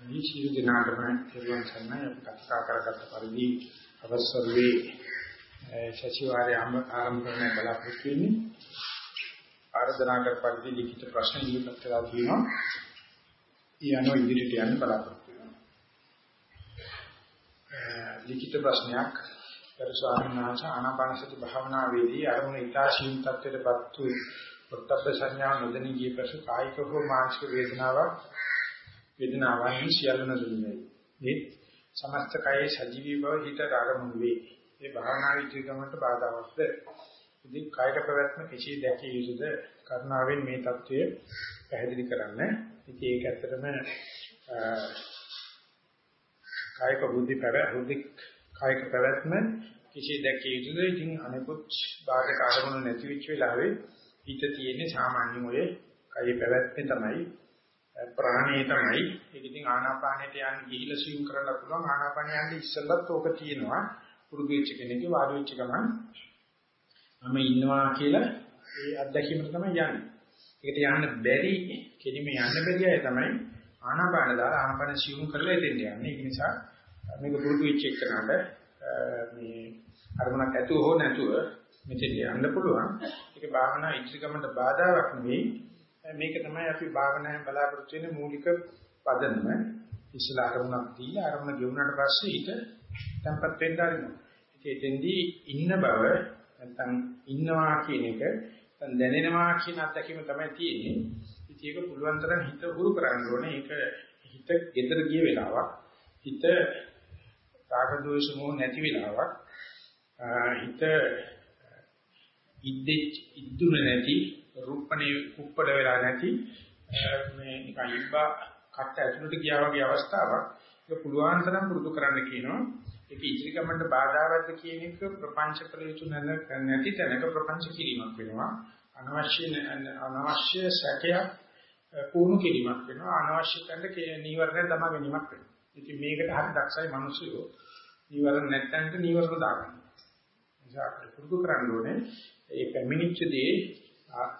මේ සියලු දෙනාටම පෙරවන් සන්නයි අපි කතා කරගත්ත පරිදි අවසරුවේ සතිವಾರය ආරම්භ කරන්න බලාපොරොත්තු වෙන්නේ ආරාධනා කර පරිදි ලිඛිත ප්‍රශ්න ඉදිරිපත් කළා තියෙනවා. ඊ අනුව ඉදිරියට යන්න බලාපොරොත්තු වෙනවා. ලිඛිත ප්‍රශ්නයක් පෙර ස්වාමීන් වහන්සේ ආනාපානසති භාවනාවේදී අරමුණ ඊතාශීන් තත්ත්වයටපත් වූ ප්‍රත්‍යක්ෂ සංඥා නොදෙනී ගිය පසු කායික හෝ මානසික වේදනාවක් වේදනාවයි සියල්ලම දුන්නේ. ඒ සමස්ත කයේ සජීවී බව හිත ආරමුණු වේ. මේ භාවනා විචිකමකට බාධාවත්ද? ඉතින් කායක ප්‍රවැත්ම කිසි දැකිය යුතුද? කරුණාවෙන් මේ தত্ত্বය පැහැදිලි කරන්න. ඉතින් ඒක ඇත්තටම කායික බුද්ධි පැවැත්ම කායික පැවැත්ම කිසි දැකිය යුතුද? ඉතින් අනෙකුත් බාධක ආරමුණු නැති වෙච්ච වෙලාවේ හිත තියෙන්නේ සාමාන්‍ය මොලේ කය පැවැත්මේ තමයි ප්‍රාණයේ තමයි ඒක ඉතින් ආනාපානෙට යන්න ගිහිල්ලා සියුම් කරන්න පුළුවන් ආනාපානෙ යන්න ඉස්සෙල්ලත් ඕක තියෙනවා පුරුදු වෙච්ච කෙනෙක්ගේ වාඩි වෙච්ච ගමන් මම ඉන්නවා කියලා ඒ අත්දැකීමට තමයි යන්නේ. ඒකට යන්න බැරි කෙලිම යන්න බැරි අය තමයි ආනාපාන දාලා ආනාපාන සියුම් කරලා එතෙන් යන්නේ. ඒක නිසා මේක පුරුදු වෙච්ච එකනට මේ අරමුණක් ඇතුව හෝ නැතුව මෙතෙන් යන්න පුළුවන්. ඒක භාවනා ඉදිරිගමනට බාධාවක් නෙවෙයි. මේක තමයි අපි භාවනාවෙන් බලාපොරොත්තු වෙන මූලික පදනම. ඉස්සලා අරමුණක් දීලා අරමුණ ගෙවුනට පස්සේ හිත tempat වෙන්න ආරිනවා. ඉතින් එතෙන්දී ඉන්න බව නැත්නම් ඉන්නවා කියන එක නැත්නම් දැනෙනවා කියන අත්දැකීම තමයි තියෙන්නේ. ඉතින් ඒක පුළුවන් තරම් හිත හුරු කරන්න ඕනේ. ඒක හිත gedara ගිය වෙලාවක්. හිත රාග දෝෂ මොහ නැති වෙලාවක්. හිත ඉද්දෙච් ඉද්දුන නැති රූපණේ කුප්පඩ වෙලා නැති මේ නිකන් ඉබ්බා කට ඇතුළට ගියා වගේ අවස්ථාවක්. ඒක පුළුවන් තරම් පුරුදු කරන්න කියනවා. ඒක ඉදිරි ගමනට බාධාවත්ද කියන එක ප්‍රපංච කළ යුතු නැති තැනක ප්‍රපංච කිරීමක් වෙනවා. අනවශ්‍ය අනවශ්‍ය සැකයක් පුහුණු කිරීමක් වෙනවා. අනවශ්‍ය තැනක නීවරණ තමයි ගැනීමක් වෙනවා. ඉතින් මේකට හරි දක්ෂයි මිනිස්සුયો නීවරණ නැත්තන්ට නීවරණ දාගන්න. නිසා පුරුදු කරන්න ඕනේ. ඒ පැමිණිච්ච දේ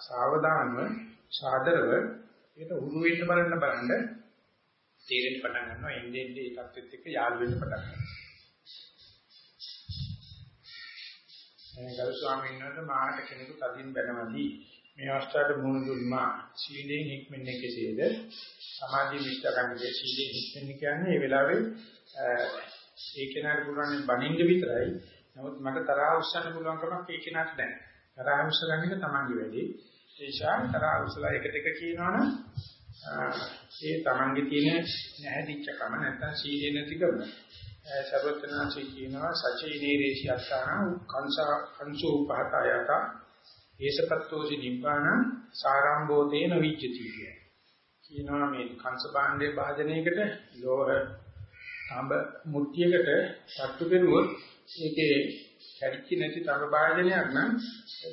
සාවධානව සාදරව ඒක උරු වෙන්න බලන්න බලන්න තේරෙන්න පටන් ගන්නවා එන්නේ එන්නේ ඒ தත්ත්වෙත් එක්ක යාළු වෙන්න පටන් ගන්නවා. එනේ ගරු ස්වාමීන් වහන්සේ මාහට කෙනෙකු තදින් බැනවදී මේ අවස්ථාවට මුහුණ දුන්නා සීලෙන් හික්මන්නේ කෙසේද සමාධි මිෂ්ඨ ගන්නදී සීලෙන් හික්මන්නේ කියන්නේ ඒ වෙලාවේ ඒ කෙනාට පුළුවන් බණින්න විතරයි නමුත් මට තරහ උස්සන්න පුළුවන් කමක් ඒ කෙනාට නැහැ. තරහ උස්සගන්න එක තමන්ගේ වැඩේ. ඒ ශාන් තරහ උස්සලා එක දෙක කියනවනම් ඒ තමන්ගේ තියෙන නැහැදිච්චකම නැත්තම් සීලේ නැතිකම සර්වඥාචි කියනවා සචේනේ රේෂි අත්තාන කංසා කංසෝ උපහතයත ඒසපත්තෝසි නිබ්බාන සාරම්භෝතේන විච්චති කිය. කියනවා මේ කංශ භාණ්ඩයේ භාජනයකට ලෝහ අඹ මුට්ටියකට සත්තු කෙරුවොත් ඒකේ කැඩිච්ච නැති තව භාජනයක් නම්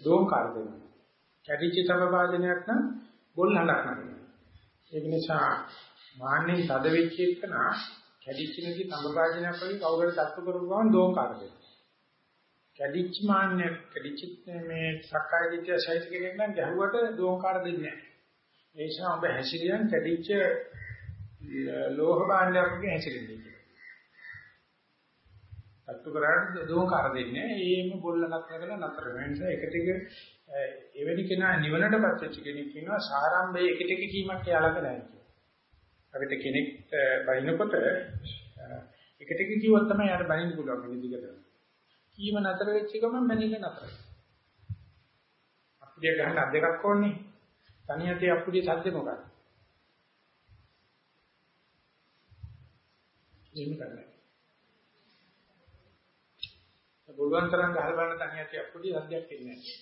දෝංකාර දෙනවා. කැඩිච්ච තව භාජනයක් නම් බොල් හඬක් නගනවා. ඒක නිසා මාන්නේ තද වෙච්ච එකන කැඩිච්ච නැති තව භාජනයක් වගේ කවුරුහරි තත්තු කරපු ගමන් දෝංකාර දෙනවා. කැඩිච්ච මාන්නේ කැඩිච්ච මේ සක්කාය දිට්ඨිය සහිත කෙනෙක් නම් ගැහුවට දෝංකාර දෙන්නේ නැහැ. ඒ නිසා ඔබ හැසිරියන් කැඩිච්ච ලෝහ භාණ්ඩයක් වගේ හැසිරෙන්නේ. අත්තු කරාට දෝකාර දෙන්නේ ඒම බොල්ලකට කරලා නතර වෙන නිසා එක ටික එවැනි කෙනා නිවනටපත් වෙච්ච කෙනෙක් කියනවා සාරම්භයේ එක ටික කීමක් යාලක නැහැ කියලා. අපිට කෙනෙක් බයිනකොට එක ටික කිව්වොත් තමයි යාට බයින්න පුළුවන් මේ දිගට. කීම නතර වෙච්ච ගමන් බැනින්න නතර. අපිට ගහන්න අත් දෙකක් ඕනේ. තනියතේ අපුඩිය සද්ද මොකක්ද? එහෙම කරන්නේ. බුලුවන් තරම් ගහලා බලන තනියට අප්පුඩිය සද්දයක් එන්නේ නැහැ.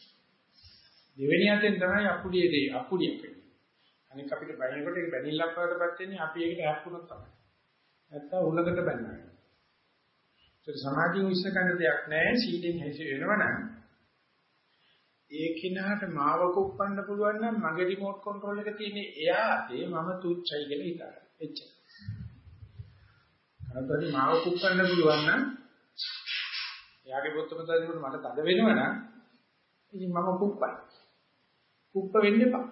දෙවෙනි අතෙන් තමයි අප්පුඩියේ දේ අප්පුඩියක් වෙන්නේ. අනික අපිට බැහැනකොට ඒක බැනිල්ලක් වඩපත් වෙන්නේ අපි ඒකට හැප්පුණොත් තමයි. නැත්තම් උලකට බැන්නා. ඒක සමාධිය විශ්ස ගන්න දෙයක් නැහැ සීලෙන් හැසි වෙනවනම් ඒ කිනාට මාව කුප්පන්න පුළුවන් නම් මගේ රිමෝට් කන්ට්‍රෝල් එක තියෙන්නේ එයා අතේ මම තුච්චයි කියලා හිතනවා. එච්චර. කනතරි මාව කුප්පන්න පුළුවන් නම් එයාගේ පොත්තම තදිනකොට මට තද වෙනවනම් ඉතින් මම කුප්පයි. කුප්ප වෙන්න එපා.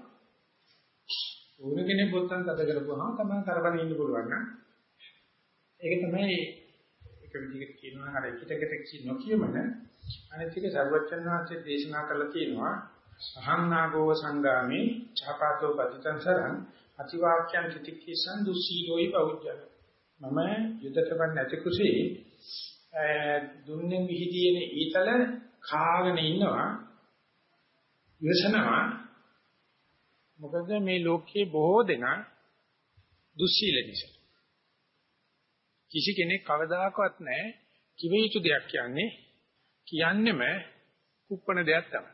ඕන කෙනෙක් බොත්තම් තද කරපුවාම තමයි කරබන ඉන්න පුළුවන් නම් ඒක තමයි එක විදිහකට කියනවා නම් අර එකිටකට නොකියමන අනිත් එක සර්වචන්නාංශයේ දේශනා කළා කියනවා අහංනාගෝව සංගාමේ ඡාපාතෝ පතිතං සරං අතිවාක්‍යං තිතික්කසං දුස්සීලෝයි බෞද්ධය මම යුදතපන් නැති කුසී දුන්නේ විහිදීන ඊතල කාගෙන ඉන්නවා. ඉවසනවා මොකද මේ ලෝකයේ බොහෝ දෙනා දුස්සීල නිසා. කිසි කෙනෙක් කවදාකවත් නැහැ කිව යුතු දෙයක් කියන්නේ කියන්නෙම කුප්පන දෙයක් තමයි.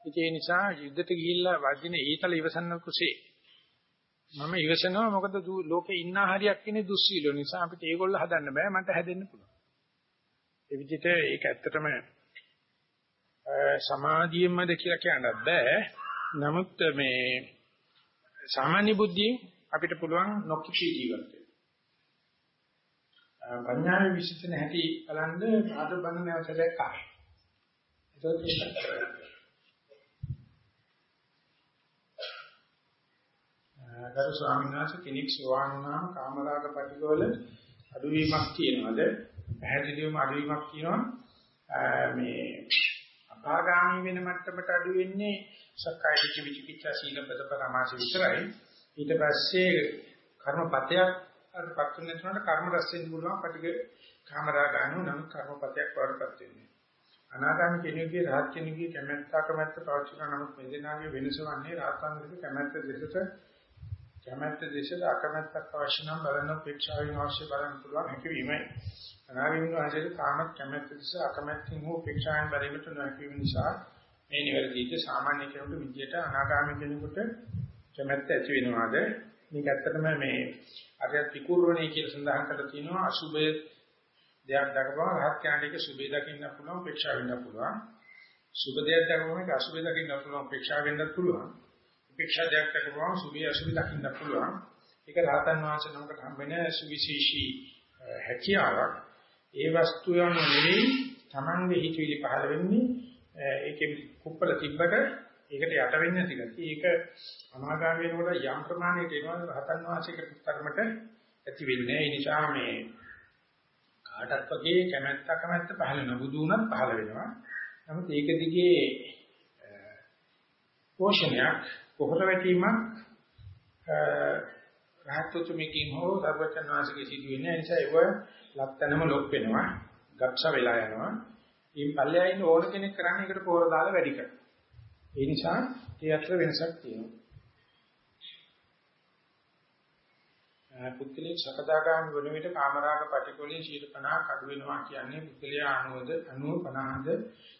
ඒ නිසා යුද්ධයට ගිහිල්ලා වදින ඊතල ඉවසන්න කුසේ මම ඉවසනවා මොකද ලෝකේ ඉන්න හරියක් ඉන්නේ දුස්සීලෝ නිසා අපිට ඒගොල්ල හදන්න බෑ මට හැදෙන්න පුළුවන්. ඒ විදිහට ඒක ඇත්තටම සමාධියෙන්මද කියලා කියන්නත් බෑ. නමුත් මේ සාමාන්‍ය බුද්ධියෙන් අපිට පුළුවන් නොකිපී ජීවත් වෙන්න. පඤ්ඤාවේ විශේෂණ හැටි බලන්න ආද බන නැවත දැක්කා. ගරු ස්වාමීන් වහන්සේ කෙනෙක් සෝවාන් වුණාම කාමරාග පිටිකවල අඩුවීමක් තියෙනවද? පැහැදිලිවම අඩුවීමක් තියෙනවා. මේ අපාගාමී වෙන මට්ටමට අඩු වෙන්නේ සක්කාය දිට්ඨි විචිකිච්ඡා සීලපද පරමාස විතරයි. ඊට පස්සේ කර්මපතයක් අරපත් වෙනතුනට කර්ම රැස් වෙන්න පුළුවන් පිටික කාමරාගානු නම් කර්මපතයක් වඩපත් වෙන්නේ. අනාගාමී කෙනෙකුගේ රහත් කෙනෙකුගේ කැමැත්ත කැමැත්ත පවතින නමුත් මෙදෙනාගේ වෙනස වන්නේ රහතන්ගේ කැමැත්ත දෙසට කැමැත්ත දෙසට අකමැත්තක් අවශ්‍ය නම් බලන උපේක්ෂාවෙන් අවශ්‍ය බලන්න පුළුවන් හැකියීමයි. අනාගාමී වහන්සේට කාමත් කැමැත්ත දෙස අකමැත්තින් හෝ උපේක්ෂාවෙන් බැලීමට නොහැකියීම නිසා මේ නිවැරදිද සාමාන්‍ය කෙනෙකුට විදියට අනාගාමී කෙනෙකුට කැමැත්ත ඇති වෙනවාද? මේක ඇත්තටම මේ අරියත් විකුර්ණේ කියලා සඳහන් කරලා තියෙනවා අසුබය දෙයක් දක්වපුවම රහත් ඥානයක සුබේ දකින්න පුළුවන් උපේක්ෂා වෙන්න පුළුවන්. සුබ දෙයක් දක්වපුවම ඒක අසුබේ දකින්න පුළුවන් උපේක්ෂා වෙන්නත් පුළුවන්. උපේක්ෂා දෙයක් දක්වපුවම සුබේ අසුබේ දකින්න පුළුවන්. ඒක රහතන් වහන්සේ නමකට හම්බෙන සුවිශේෂී හැකියාවක්. ඒ වස්තුයම නෙවෙයි Tamange හිතවිලි පහළ වෙන්නේ ඒකේ කුප්පල තිබ්බට ඒකට යට වෙන්නේ නැති ගැති. ඒක අනාගාම වෙනකොට යම් ප්‍රමාණයකට එනවා රහතන් වහන්සේකට තරමට ඇති වෙන්නේ. ඒ නිසා මේ කාටත් වගේ කැමැත්ත කැමැත්ත පහළ වෙන බුදු උනත් පහළ වෙනවා. නමුත් ඒක දිගේ පෝෂණයක් පොහොර වැටීමක් රහත්තුතුමකින් හෝ සර්වචන් වාසිකේ සිදු වෙන්නේ නිසා ඒව ලක්තනම ලොක් වෙනවා ගබ්ස වෙලා යනවා. ඊම් පල්ලෙයා ඉන්න ඕන කෙනෙක් කරන්නේ ඒකට පොහොර දාලා වැඩි කරනවා. ඒ නිසා ඒ අතර වෙනසක් තියෙනවා. පුද්ගලික සකදාගාමි වන විට කාමරාග පටිකොලින් 50 කඩු වෙනවා කියන්නේ පුද්ගලයා 90ද 90 50ද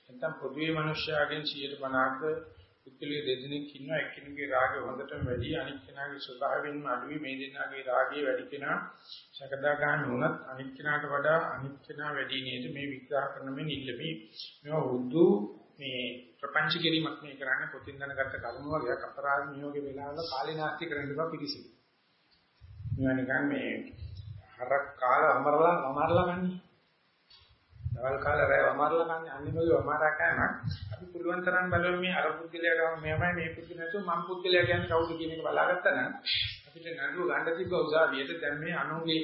නැත්නම් පොදුවේ මිනිස්යාගෙන් 50ක පුද්ගලික දෙදෙනෙක් ඉන්නවා එක්කෙනෙකුගේ රාගය හොඳටම වැඩි අනිත් කෙනාගේ ස්වභාවයෙන්ම අඩුයි මේ දෙන්නාගේ රාගය වැඩි කෙනා සකදාගාමි වුණත් අනිත් කෙනාට වඩා අනිත් කෙනා වැඩි නේද මේ විග්‍රහ කරන මේ නිල්ලපි මේවා හුදු මේ ප්‍රපංච කිරීමක් මේ කරන්නේ පොතින් දැනගත්ත කරුණු වගේ අපරාධ නියෝගේ වෙලාවල කාලේ නාස්ති කරන්න බා පිළිසිදු මේවා නිකන් මේ හරක් කාලා අමරලා අමරලා ගන්නේ. දවල් කාලා රැය අමරලා ගන්නේ අනිමගේ අමරා කෑම. අපි පුළුවන් තරම් බලමු මේ අර පුද්ගලයා ගාව මෙයමයි මේ පුද්ගල නැතුව මම පුද්ගලයා කියන්නේ කවුද කියන එක බලාගත්තා නම් අපිට නඩුව ගන්න තිබ්බ උසාවියට දැන් මේ අනුගේ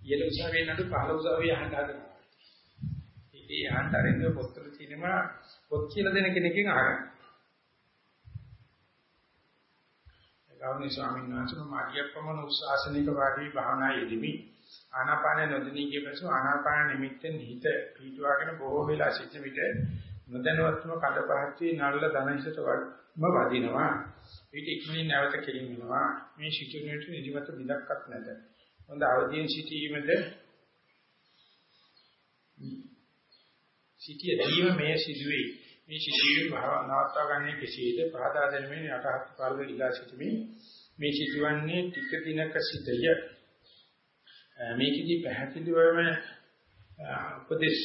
ඉහළ උසාවියේ නඩු පහළ උසාවිය අහන්න හදනවා. ඉතින් අහන්න අරින්න පොත්වල තියෙනවා පොත් කියලා දෙන කෙනකින් අහගන්න. ගෞරවනීය ස්වාමීන් වහන්සේ මම අරියප්පමන උසාසනික වාදී භාවනා යෙදෙමි. ආනාපාන නොදෙනී කියපසු ආනාපාන නිමිත්තෙන් හිත පීඩුවාගෙන බොහෝ වෙලා සිටින විට නොදැනුවත්වම කඩ පහත් වී නල්ල ධනහිතට වම වදිනවා. ඊට ඉක්මනින් නැවත කෙලින් වෙනවා. මේ සිටිනුවට නිදිමත බිඳක්වත් නැත. හොඳ අවදීන් සිටීමද සිටිය දීම මේ සිදුවේ. මේ සිදුවීම නවත්වා ගන්නේ කෙසේද පහදා දෙනමින් යටහත් පාලක ඉලා සිටීමේ මේ සිදුවන්නේ ටික දිනක සිටය මේකෙදි පැහැදිලිවම උපදේශ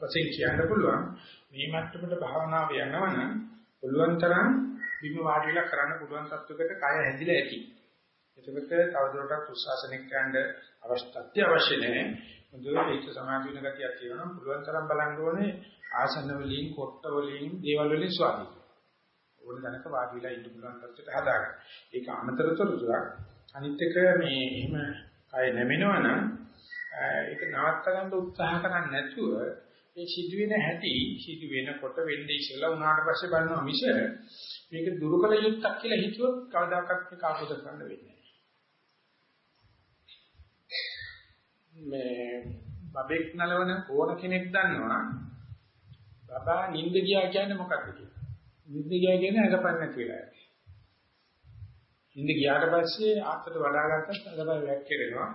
වශයෙන් කියන්න පුළුවන් මේ මට්ටමට භාවනාව යනවනම් පුළුවන් තරම් බිම වාඩි වෙලා කරන්න පුළුවන් තත්වයකට කය හැදිලා ඇති. එතකොට තවදුරටත් උත්සාසනික යන්න අවශ්‍ය අවශ්‍ය නැහැ. මුදුවේ ඒක සමාධි වෙන ගතියක් තියෙනවා පුළුවන් තරම් බලන්න ඕනේ ආසන වලින්, කොට්ට වලින්, දේවල් වලින් ස්වාධීන. ඕන දැනක වාඩි වෙලා ඉන්න පුළුවන් තත්ත්වයට හදාගන්න. ඒක අමතර තොරතුරක්. අනිත් එක මේ එහෙම කය නැමෙනවනම් ඒක නවත්ත ගන්න උත්සාහ කරන්නේ නැතුව ඒ සිදුවෙන හැටි සිදු වෙනකොට වෙන්නේ ඉස්සෙල්ලා උනාට පස්සේ බලනවා මිස මේක දුරුකල යුක්තක් කියලා හිතුවොත් කවදාකවත් මේක ආපද කරන්න වෙන්නේ මේ බබෙක් නලවන ඕන කෙනෙක් දන්නවා බබා නිින්ද ගියා කියන්නේ මොකක්ද කියලා. නිින්ද ගියා කියන්නේ අඟපන්න නැති වෙලා. නිින්ද ගියාට පස්සේ ආත්තට වඩා ගත්තත් අඟපය වැක්කිරෙනවා.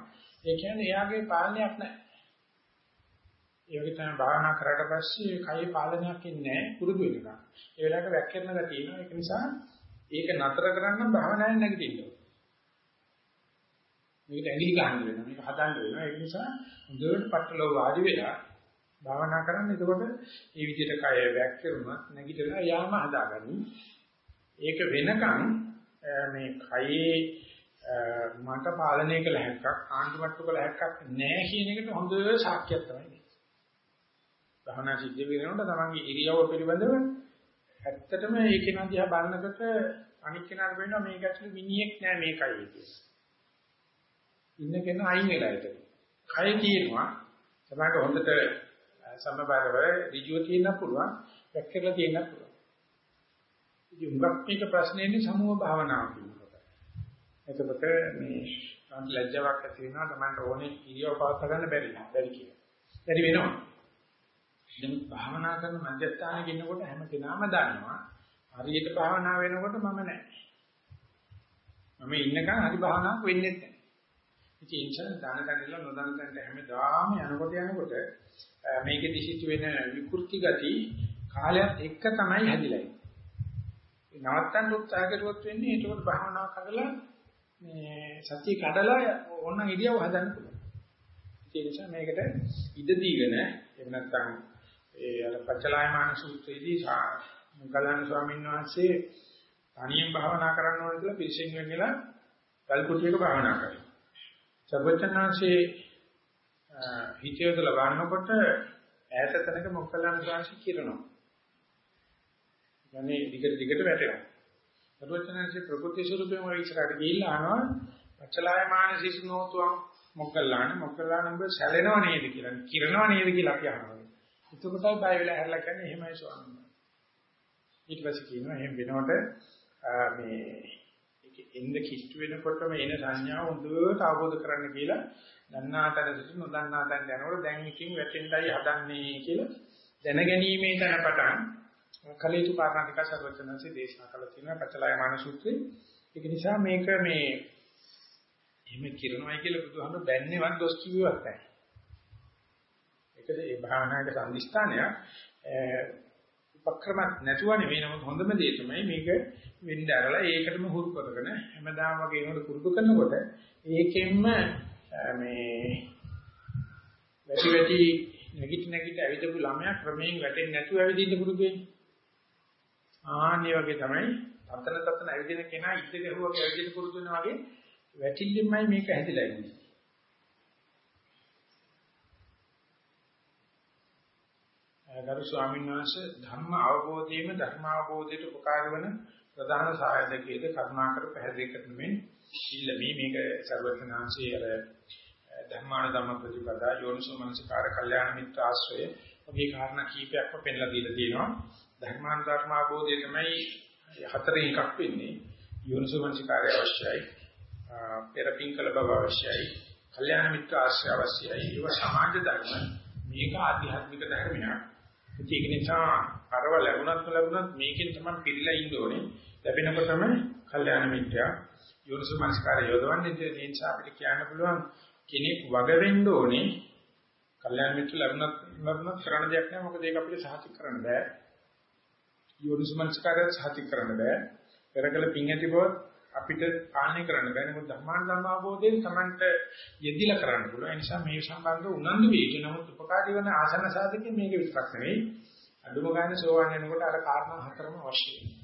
ඒ කියන්නේ එයාගේ පාලනයක් නැහැ. ඒ වගේ තමයි භාවනා කරාට පස්සේ කයේ පාලනයක් ඉන්නේ නැහැ පුරුදු වෙනවා. ඒ වෙලාවට වැක්කිරන ගතිය එනවා. ඒක නිසා ඒක නතර කරන්න භාවනාවෙන් නැගිටින්න ඕනේ. මේකට ඇඟිලි ගන්න වෙනවා. මේක හදන්න වෙනවා. ඒ නිසා හොඳට පట్టලව වාඩි වෙලා භාවනා කරන්න. එතකොට මේ විදිහට කය වැක්කිරුණත් නැගිටලා යාම හදාගනි. ඒක වෙනකන් මේ කයේ මට පාලනය කළ හැක්කක් ආණ්ඩුමට්ටු කළ හැක්කක් නැහැ කියන එකට හොඳ සාක්ෂියක් තමයි මේ. භවනා සිද්ධ වෙනකොට තමන්ගේ ඉරියව්ව පිළිබඳව ඇත්තටම ඒක නදියා බලනකොට අනික් කෙනාට වෙනවා මේක ඇතුළේ මිනිහෙක් නෑ මේකයි කියලා. ඉන්න කෙනා අයින් වෙලා ඉතින්. කය තියෙනවා තමයි හොඳට සමබරව ඍජුව තියෙන්න පුළුවන්, වැක්කලා තියෙන්න පුළුවන්. ඉතින් උගක් මේක ප්‍රශ්නේ ඉන්නේ සමුහ භාවනාව කියනකොට. එතකොට මේ සම්ප ලැජ්ජාවක් ඇති වෙනවා තමන්ට ඕනේ ඉරියව් පවත් ගන්න බැරි නෑ. බැරි කියලා. බැරි වෙනවා. දැන් භාවනා කරන මධ්‍යස්ථානයේ ඉන්නකොට හැම කෙනාම දන්නවා හරියට භාවනා වෙනකොට මම නෑ. මම ඉන්නකන් හරි භාවනාවක් වෙන්නේ නැහැ. ඉතින් ඒ නිසා දාන කඩලා නොදන්න තැනට හැමදාම යනකොට යනකොට මේකේ දිසිත වෙන විකෘති ගති කාලයත් එක්ක තමයි හැදිලා ඉන්නේ. නවත්තන්න උත්සාහ කරුවොත් වෙන්නේ ඒකට භාවනාව කරලා මේ සතිය කඩලා ඕන ඉරියව් හදන්න පුළුවන්. ඒ නිසා මේකට ඉඩ දීගෙන එහෙම නැත්නම් ඒ අර පච්චලායමාන සූත්‍රයේදී ගලන ස්වාමීන් වහන්සේ තනියෙන් භාවනා කරන්න ඕන කියලා පිළිසෙන් වෙන්නලා කල්පුටියක භාවනා කරනවා. සර්වචනාංශේ හිතේදලා ගන්නකොට ඈත තැනක මොකලන් ශාසි කිරනවා. යන්නේ දිගට දිගට වැටෙනවා. සර්වචනාංශේ ප්‍රකෘති ස්වරූපයෙන් වල ඉස්සරහට ගිහිල්ලා අහනවා පච්චලාය මානසිකනෝතුම් මොකල්ලාන මොකල්ලාන ඔබ සැලෙනව නේද කියලා. කිරනව නේද කියලා අපි අහනවා. එතකොටයි බය වෙලා හැරලා කියන්නේ එහෙමයි ස්වාමීන් වහන්සේ. ඊට පස්සේ කියනවා එහෙම වෙනකොට මේ එන්න කිෂ්ඨ වෙනකොටම එන සංඥාව හොඳට අවබෝධ කරගන්න කියලා දන්නා තැනට නොදන්නා තැනට යනකොට දැන් ඉතින් වැටෙන්නයි හදන්නේ කියලා දැනගැනීමේ තැන පටන් කලේතු කාරණා ටික සර්වචනන්සේ දේශනා කළ තියෙනවා පචලය මානසූත්‍රයේ. ඒක නිසා මේක මේ එහෙම කිරණවයි කියලා බුදුහාමුදුරු බැන්නේවත් දොස් කිව්වත් නැහැ. ඒකද ඒ භාවනාවේ සම්දිස්ථානය උපක්‍රමයක් නැතුව නෙවෙයි නමුත් හොඳම දේ තමයි මේක වෙන්න ඇරලා ඒකටම හුරු කරගෙන හැමදාම වගේ ඒකට පුරුදු කරනකොට ඒකෙන්ම මේ වැඩි වැඩි නැගිට නැගිට ඇවිදපු ළමයා ක්‍රමයෙන් වැටෙන්නේ නැතුව ඇවිදින්න පුරුදු වෙන්නේ. ආන්නේ වගේ තමයි තතන තතන ඇවිදින කෙනා ඉද්ද ගැහුවා වගේ ඇවිදින්න පුරුදු වෙනා වගේ වැටිල්ලෙන්මයි මේක හැදිලා ඉන්නේ. ගරු ස්වාමීන් වහන්සේ ධර්ම අවබෝධයේම ධර්ම අවබෝධයට උපකාර වන ප්‍රධාන සායදකයේද කරුණාකර පැහැදිලි කරනමින් ඉල්ලමි මේක ਸਰවඥාන්සේ අර ධර්මාන ධම්ම ප්‍රතිපදා යෝනිසෝ මනසිකාර කල්යාණ මිත්‍ර ආශ්‍රය වගේ කාරණා කීපයක්ම පෙන්ලා දීලා තියෙනවා ධර්මාන ධර්ම අවබෝධය තමයි හතරෙන් එකක් වෙන්නේ යෝනිසෝ මනසිකාරය අවශ්‍යයි පෙරපින්කල බව අවශ්‍යයි කල්යාණ මිත්‍ර ආශ්‍රය අවශ්‍යයි ඒව සමාජ ධර්ම මේක ආධ්‍යාත්මික ධර්මයක් ඒක නිසා අරව ලැබුණත් ලැබුණත් මේකෙන් තමයි පිළිලා ඉන්න ඕනේ. ලැබෙනකොටම කල්යාණ මිත්‍යා යෝනිසමස්කාරය යොදවන්නේ ඒ නිසා අපිට කියන්න පුළුවන් කෙනෙක් වග වෙන්න ඕනේ. කල්යාණ මිත්‍ර ලැබුණත් ලැබුණත් කරන්න දෙයක් නෑ. මොකද ඒක අපිට සාහිත කරන්න බෑ. යෝනිසමස්කාරය සාහිත කරන්න බෑ. පෙරකල පිං ඇති බව අපිට පාලනය කරන්න බෑ. නමුත් ධර්මාන ධර්ම අවබෝධයෙන් Tamanට යෙදිලා කරන්න පුළුවන්. ඒ නිසා මේ සම්බන්ධව උනන්දු වෙයි. නමුත් උපකාරී වෙන ආසන සාධකයේ මේක විතරක් නෙවෙයි. අඳුම ගන්න සෝවන් වෙනකොට අර කාරණා හතරම අවශ්‍යයි.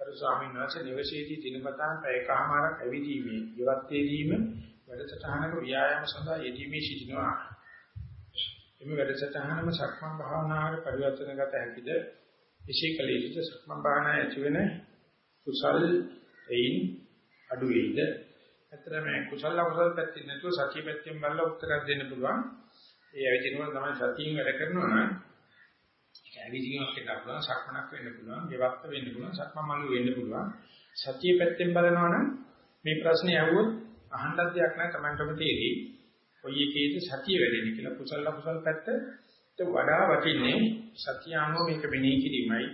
අර ස්වාමීන් වහන්සේ නිවසේදී දිනපතා පැයකමාරක් ඇවිදීමේ ඉවත්තේදීම වැඩසටහනක ව්‍යායාම සඳහා යෙදීමේ සිටිනවා. එමෙ වැඩසටහනම සක්මන් භාවනාවට පරිවර්තන ගත හැකිද? විශේෂ කලීසිත සක්මන් භාවනා ඇති වෙන කුසල් එයින් අඩු වේද? ඇත්තට මේ කුසල අකුසල පැත්තෙන් නැතුව සතිය පැත්තෙන් බලලා උත්තරයක් දෙන්න පුළුවන්. ඒ ඇවිදිනකොට තමයි සතියෙන් වැඩ කරනවා නම් ඒක ඇවිදීමක් වෙන්න පුළුවන්, සක්මනක් වෙන්න පුළුවන්, ගෙවක්ත වෙන්න පුළුවන්, සක්මන් මළු වෙන්න පුළුවන්. සතිය පැත්තෙන් බලනවා නම් මේ ප්‍රශ්නේ අහුවොත් අහන්නත් දෙයක් නැහැ Tamanටම තේරෙයි. කොයි එකේද සතිය වැඩෙන්නේ කියලා කුසල අකුසල පැත්ත වඩා වටින්නේ සතිය අනුව මේක මෙනෙහි කිරීමයි.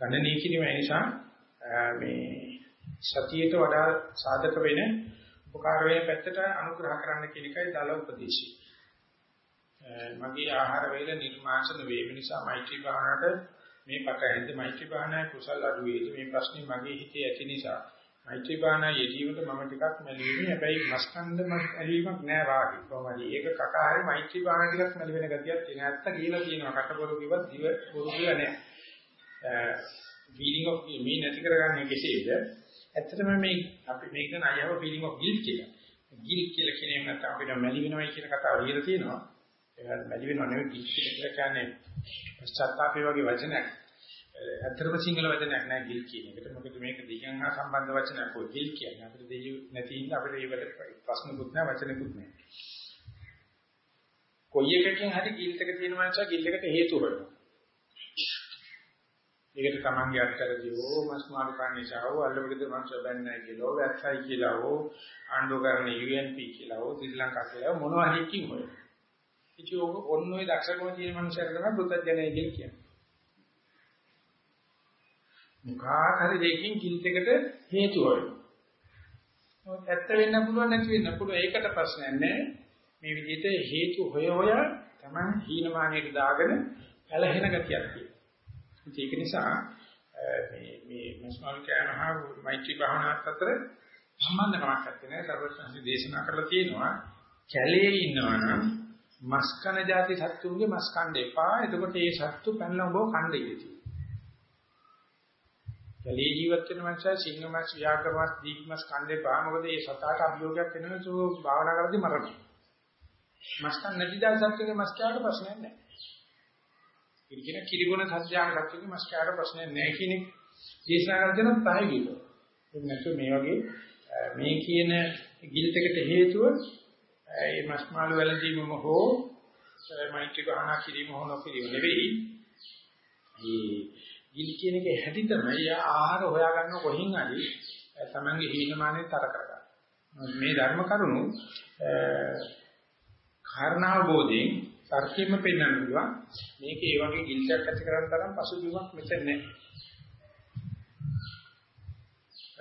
ගණනීය කිරීම නිසා මේ සතියට වඩා සාධක වෙන උපකාර වෙන පැත්තට අනුග්‍රහ කරන්න කියන එකයි දල උපදේශය. මගේ ආහාර වේල නිර්මාංශන වේව නිසා මෛත්‍රී භාවනාවට මේ පටහැන්ද මෛත්‍රී භාවනාවේ කුසල අඩු වේද මේ ප්‍රශ්නේ මගේ හිතේ ඇති නිසා මෛත්‍රී භාවනා යෙදීමට මම ටිකක් මැලිවෙන්නේ හැබැයි මස්කන්ධ මැලිවීමක් නෑ වාගේ කොහොමද? ඒක කකා හරි මෛත්‍රී භාවනා ටිකක් මැලි වෙන ගතියක් තියෙන. ඇත්ත කියලා කියනවා. කටබොරු කිව්වත් දිව බොරු කියලා නෑ. feeling of මේ නැති කරගන්නේ කෙසේද? ඇත්තටම මේ අපි මේක නම් අයව feeling of guilt කියලා. guilt කියලා කියන එක නැත්නම් අපිට මැලි වෙනවයි කියන කතාව ලියලා තියෙනවා. ඒක මැලි වෙනව නෙවෙයි guilt කියලා කියන්නේ පශ්චාත්තාපේ වගේ වචනයක්. ඇත්තටම සිංහල වචනයක් නෑ ගිල් කියන එකට. මොකද මේක දෙයයන් හා සම්බන්ධ වචනයක් කොයි ගිල් කියන්නේ. අපිට දෙය නැති ඉන්න අපිට ඒකට ප්‍රශ්නකුත් නෑ වචනකුත් නෑ. කොයි එකකින් හරි ගිල් එක තියෙන මනුස්සයා ගිල් එකට හේතු වෙනවා. ඒකට තමන්ගේ අත්තරදී ඕ මස් මාළු කන්නේ ශාව අල්ලවලද මනුස්සයා බැන්නේ නැහැ කියලා ඕ වැක්සයි කියලා ඕ ආණ්ඩුව කරන UNP කියලා ඕ ශ්‍රී ලංකා කියලා මොනවා හරි කිව්ව. ඉතින් ඔන්න ඔය දක්ෂකම තියෙන මනුස්සයර තමයි බුද්ධ ජනය කියන්නේ. මොකක් හරි දෙකකින් කිල්ට් එකට හේතු වෙනවා. නමුත් ඇත්ත වෙන්න පුළුවන් නැති වෙන්න පුළුවන්. ඒකට ප්‍රශ්නයක් නැහැ. මේ විදිහට හේතු හොය හොය තමයි හීනමානයට දාගෙන පැලහෙන ගතියක් තියෙනවා. ඒක නිසා මේ මේ මස්මල් කෑමහා මෛත්‍රී භාවනාවත් අතර සම්බන්ධකමක් නැහැ. සර්වඥාන්සේ දේශනා කරලා තියෙනවා කැලේ ඉන්නවනම් මස් කන જાති සත්තුන්ගේ මස් කන්න එපා. එතකොට ඒ සත්තු පැනලා ඔබව කන්න ඉඩ කලී ජීවත් වෙන මනුස්සයා සිංහ මාස් ව්‍යාඝ්‍ර මාස් දීප් මාස් කන්නේ පා මොකද ඒ සතාට අභියෝගයක් වෙනවා සෝ භාවනා කරද්දී මරනවා. මස් කන්න නැති දාසත්තුගේ මස් කාට ප්‍රශ්නයක් නැහැ. ඉතින් කිරිගුණ සත්‍යාන සත්තුගේ මස් කාට ප්‍රශ්නයක් නැහැ කියන දේශනා කරන පහයි කියනවා. එන්න නැත්නම් මේ වගේ මේ කියන ගිල්ට් එකට හේතුව ඒ මස් මාළු වැළඳීමම හෝ මෛත්‍රී භාවනා කිරීම හෝ නොකිරීම නෙවෙයි. මේ ගිනි කියන එකේ හැටි තමයි ආහාර හොයාගන්න කොහින් හරි තමන්ගේ හීනමානෙ තර කරගන්න. මේ ධර්ම කරුණු කාරණාවබෝධයෙන් තර්කෙම පෙන්වන්න පුළුවන්. මේක ඒ වගේ ගිල්ටක් ඇති කරන් තරම් පසුබිමක් මෙතන නැහැ.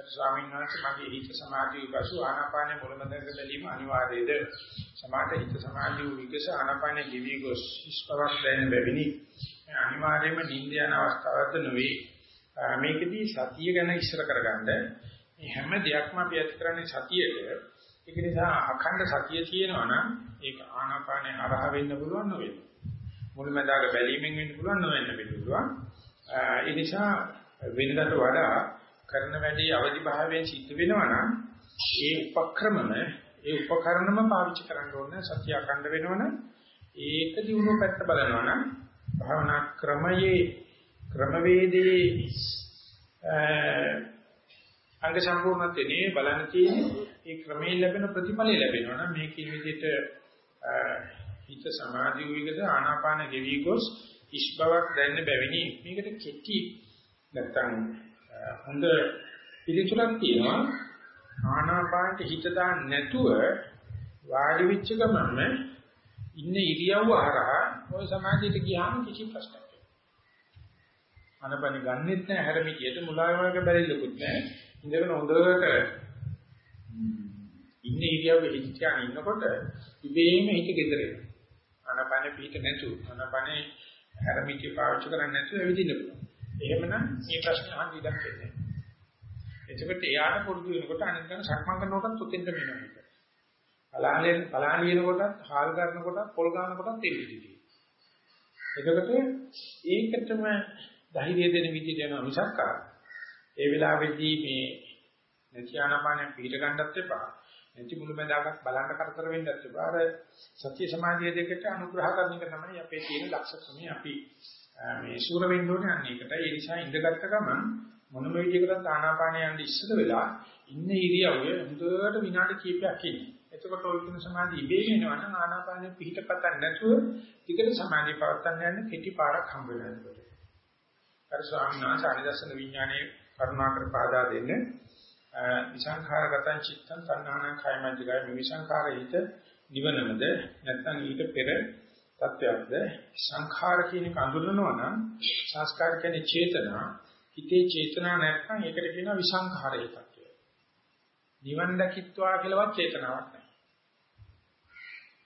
ස්වාමීන් වහන්සේ මගේ හිත සමාධිය පසු ආනාපානෙ මුලමඳක බැලීම අනිවාර්යද? සමාත හිත සමාධිය විකස ආනාපානෙ දිවි ගොස් ඉස්පවක් දැන බැවිනි. අනිවාර්යයෙන්ම නිින්ද යන අවස්ථාවක්ද නෙවෙයි. මේකදී සතිය ගැන ඉස්සර කරගන්න මේ හැම දෙයක්ම අපි ඇති කරන්නේ සතියට. ඒක නිසා අඛණ්ඩ සතිය තියෙනවා නම් ඒක ආනාපානේ අරහ වෙන්න පුළුවන් නෙවෙයි. මුල්මදාග බැලීමෙන් වෙන්න පුළුවන් නොවෙන්න වෙන්න පුළුවන්. ඒ නිසා වෙනකට වඩා කරන වැඩේ අවදි භාවයෙන් සිද්ධ වෙනවා නම් ඒ උපක්‍රමම ඒ උපකරණම පාවිච්චි කරන්න ඕනේ සතිය අඛණ්ඩ වෙනවනම් ඒක දිනුව පැත්ත බලනවා නම් භාවනා ක්‍රමයේ ක්‍රමවේදයේ අංග සම්පූර්ණත්වයේ බලන්න තියෙන්නේ ඒ ක්‍රමයෙන් ලැබෙන ප්‍රතිඵලය ලැබෙනවා නම් මේ කියන විදිහට හිත සමාධි විගත ආනාපාන ගෙවි ගොස් ඉස් බවක් දැනෙන බැවිනි. මේකට කෙටි නැත්තම් හොඳ පිළිතුරක් තියෙනවා. ආනාපානට හිත දාන්න නැතුව වාඩි වෙච්ච ගමන්ම ඉන්න ඉරියව්ව හරහා ওই සමාධියට ගියාම කිසි ප්‍රශ්නයක් නැහැ. අනපන ගන්නෙත් නැහැ හැරමිටියට මුලාවමක බැරිලකුත් නැහැ. ඉඳගෙන හොඳට ඉන්න ඉරියව්වේ හිත තියාගෙන ඉන්නකොට ඉබේම හිත ගෙදර එනවා. අනපන පිට නැතු. අනපනේ හැරමිටිය පාවිච්චි කරන්නේ නැතුව ඇවිදින්න පුළුවන්. එහෙමනම් මේ ප්‍රශ්න අහන්න ඉඩක් නැහැ. එතකොට එයාට පුරුදු වෙනකොට අනිත් ගන්න සක්මන් කරනකොටත් උතෙන්ට මෙනවා. පලාලෙන් පලාලියන කොටත්, හාල් කරන කොටත්, පොල් ගන්න කොටත් එන්නේ. එතකොට ඒකටම ධෛර්යය දෙන විදිහට යනවා මිසක් ඒ වෙලාවේදී මේ නැති ආනපානෙ පිට ගන්නත් එපා. නැති මුලමදාගත් බලන්න කරදර වෙන්නත් එපා. අර සත්‍ය සමාධිය දෙකට අනුග්‍රහ කරන එක තමයි අපේ තියෙන ලක්ෂණය. අපි මේ සූර වෙන්න ඕනේ අන්න ඒකට. ඒ නිසා ඉඳගත්ත ගමන් මොනම විදිහකට ආනාපානය යන්න ඉස්සර වෙලා ඉන්න ඉරියව්වේ හොඳට විනාඩි කිහිපයක් ඉන්න. එතකොට ඔය කියන සමාධිය ඉබේ වෙනවා නම් ආනාපානෙ පිහිටපතක් නැතුව ටිකට සමාධිය පවත්වන්න යන කෙටි පාරක් හම්බ වෙනවා. අර ස්වාමීන් වහන්සේ අනිදර්ශන විඥානයේ කරුණාකර පාදා දෙන්නේ විසංඛාරගතං චිත්තං තණ්හානං khයමජ්ජිකය මේ විසංඛාර හිත නිවනමද නැත්නම් ඊට පෙර තත්වයක්ද සංඛාර කියන එක අඳුරනවා නම් සංස්කාර කියන්නේ චේතනා හිතේ චේතනා නැත්නම් ඒකට කියනවා විසංඛාර හිතක් කියලා. නිවන් දකිත්වා කියලාවත් චේතනාවක් නැහැ.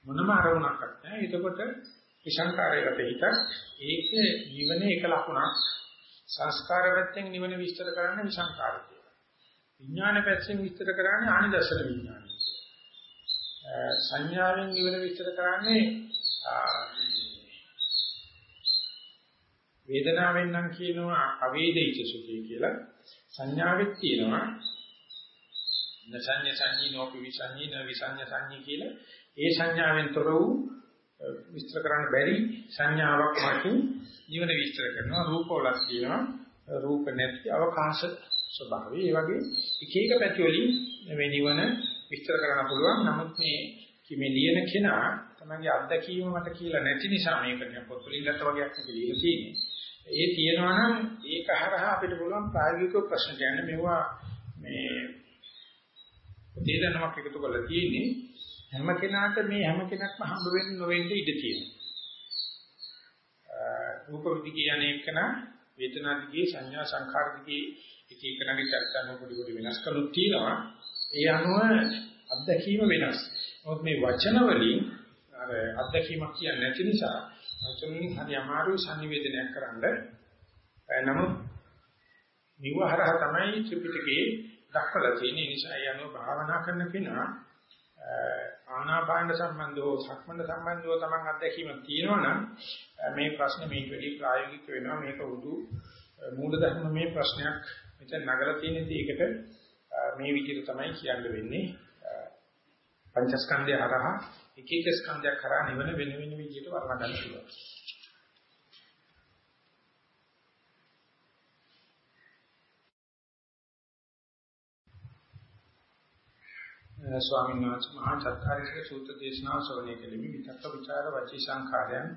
මොනම අරමුණක් නැහැ. එතකොට විසංඛාරයකට හිතක් ඒක ජීවනයේ එක ලකුණක් සංස්කාර පැත්තෙන් නිවන විස්තර කරන්න විසංකාර කියලා. විඥාන පැත්තෙන් විස්තර කරන්නේ ආනිදර්ශන විඥානය. සංඥාවෙන් නිවන විස්තර කරන්නේ වේදනාවෙන් නම් කියනවා අවේදිත සුඛය කියලා. සංඥාවෙත් තියෙනවා නසඤ්ඤ සංඤී නෝපි විසඤ්ඤී න විසඤ්ඤ සංඤී කියලා. ඒ සංඥාවෙන් තොර වූ විස්තර කරන්න බැරි සංඥාවක් මතින් ජීවන විස්තර කරනවා. රූපවලක් කියනවා. රූප නැති අවකාශ ස්වභාවය. ඒ වගේ එක එක පැති වලින් මේ නිවන විස්තර කරන්න පුළුවන්. නමුත් මේ කිමේ ලියන කෙනා තමන්ගේ අත්දැකීම මට කියලා නැති නිසා මේක පොත් වලින් ගත්ත වගේක් නෙවෙයි ලියලා තියෙන්නේ ඒ තියෙනවා නම් ඒක හරහා අපිට පුළුවන් ප්‍රායෝගික ප්‍රශ්න කියන්නේ මේවා මේ දේදනමක් එකතු කරලා තියෙන්නේ. හැම කෙනාට මේ හැම කෙනෙක්ම හම්බ වෙන්න නොවෙන්න ඉඩ තියෙනවා. රූප විදි කියන්නේ එකන වේදනා දිගේ සංඥා සංඛාර දිගේ එක එකනගේ චර්චන පොඩි පොඩි වෙනස්කම් තියෙනවා. ඒ අනුව අත්දැකීම වෙනස්. මොකද මේ වචන වලින් අර අත්දැකීමක් කියන්නේ නැති නිසා වචන වලින් හරි අමාරුයි සංනිවේදනයක් කරන්න. නමුත් නිවහරහ තමයි ත්‍රිපිටකේ දක්වලා තියෙන නිසා ඒ අනුව භාවනා කරන කෙනා ආනාපාන සම්බන්ධව සක්මන සම්බන්ධව තමන් අත්දැකීමක් තියෙනවා නම් මේ ප්‍රශ්නේ මේක වැඩි ප්‍රායෝගික වෙනවා. මේක උදු මූලධර්ම මේ ප්‍රශ්නයක් මෙතන නගලා තියෙනදී ඒකට මේ විදිහට තමයි කියන්න වෙන්නේ. පංචස්කන්ධය හරහා එක එක ස්කන්ධයක් හරහා නිවන වෙන වෙන විදිහට වර්ණ ගන්න පුළුවන්. ස්වාමීන් වහන්සේ මහා චත්තාරික සූත්‍ර දේශනාව ශ්‍රවණය කෙලිමි විතක්ක ਵਿਚාර වචී සංඛාරයන්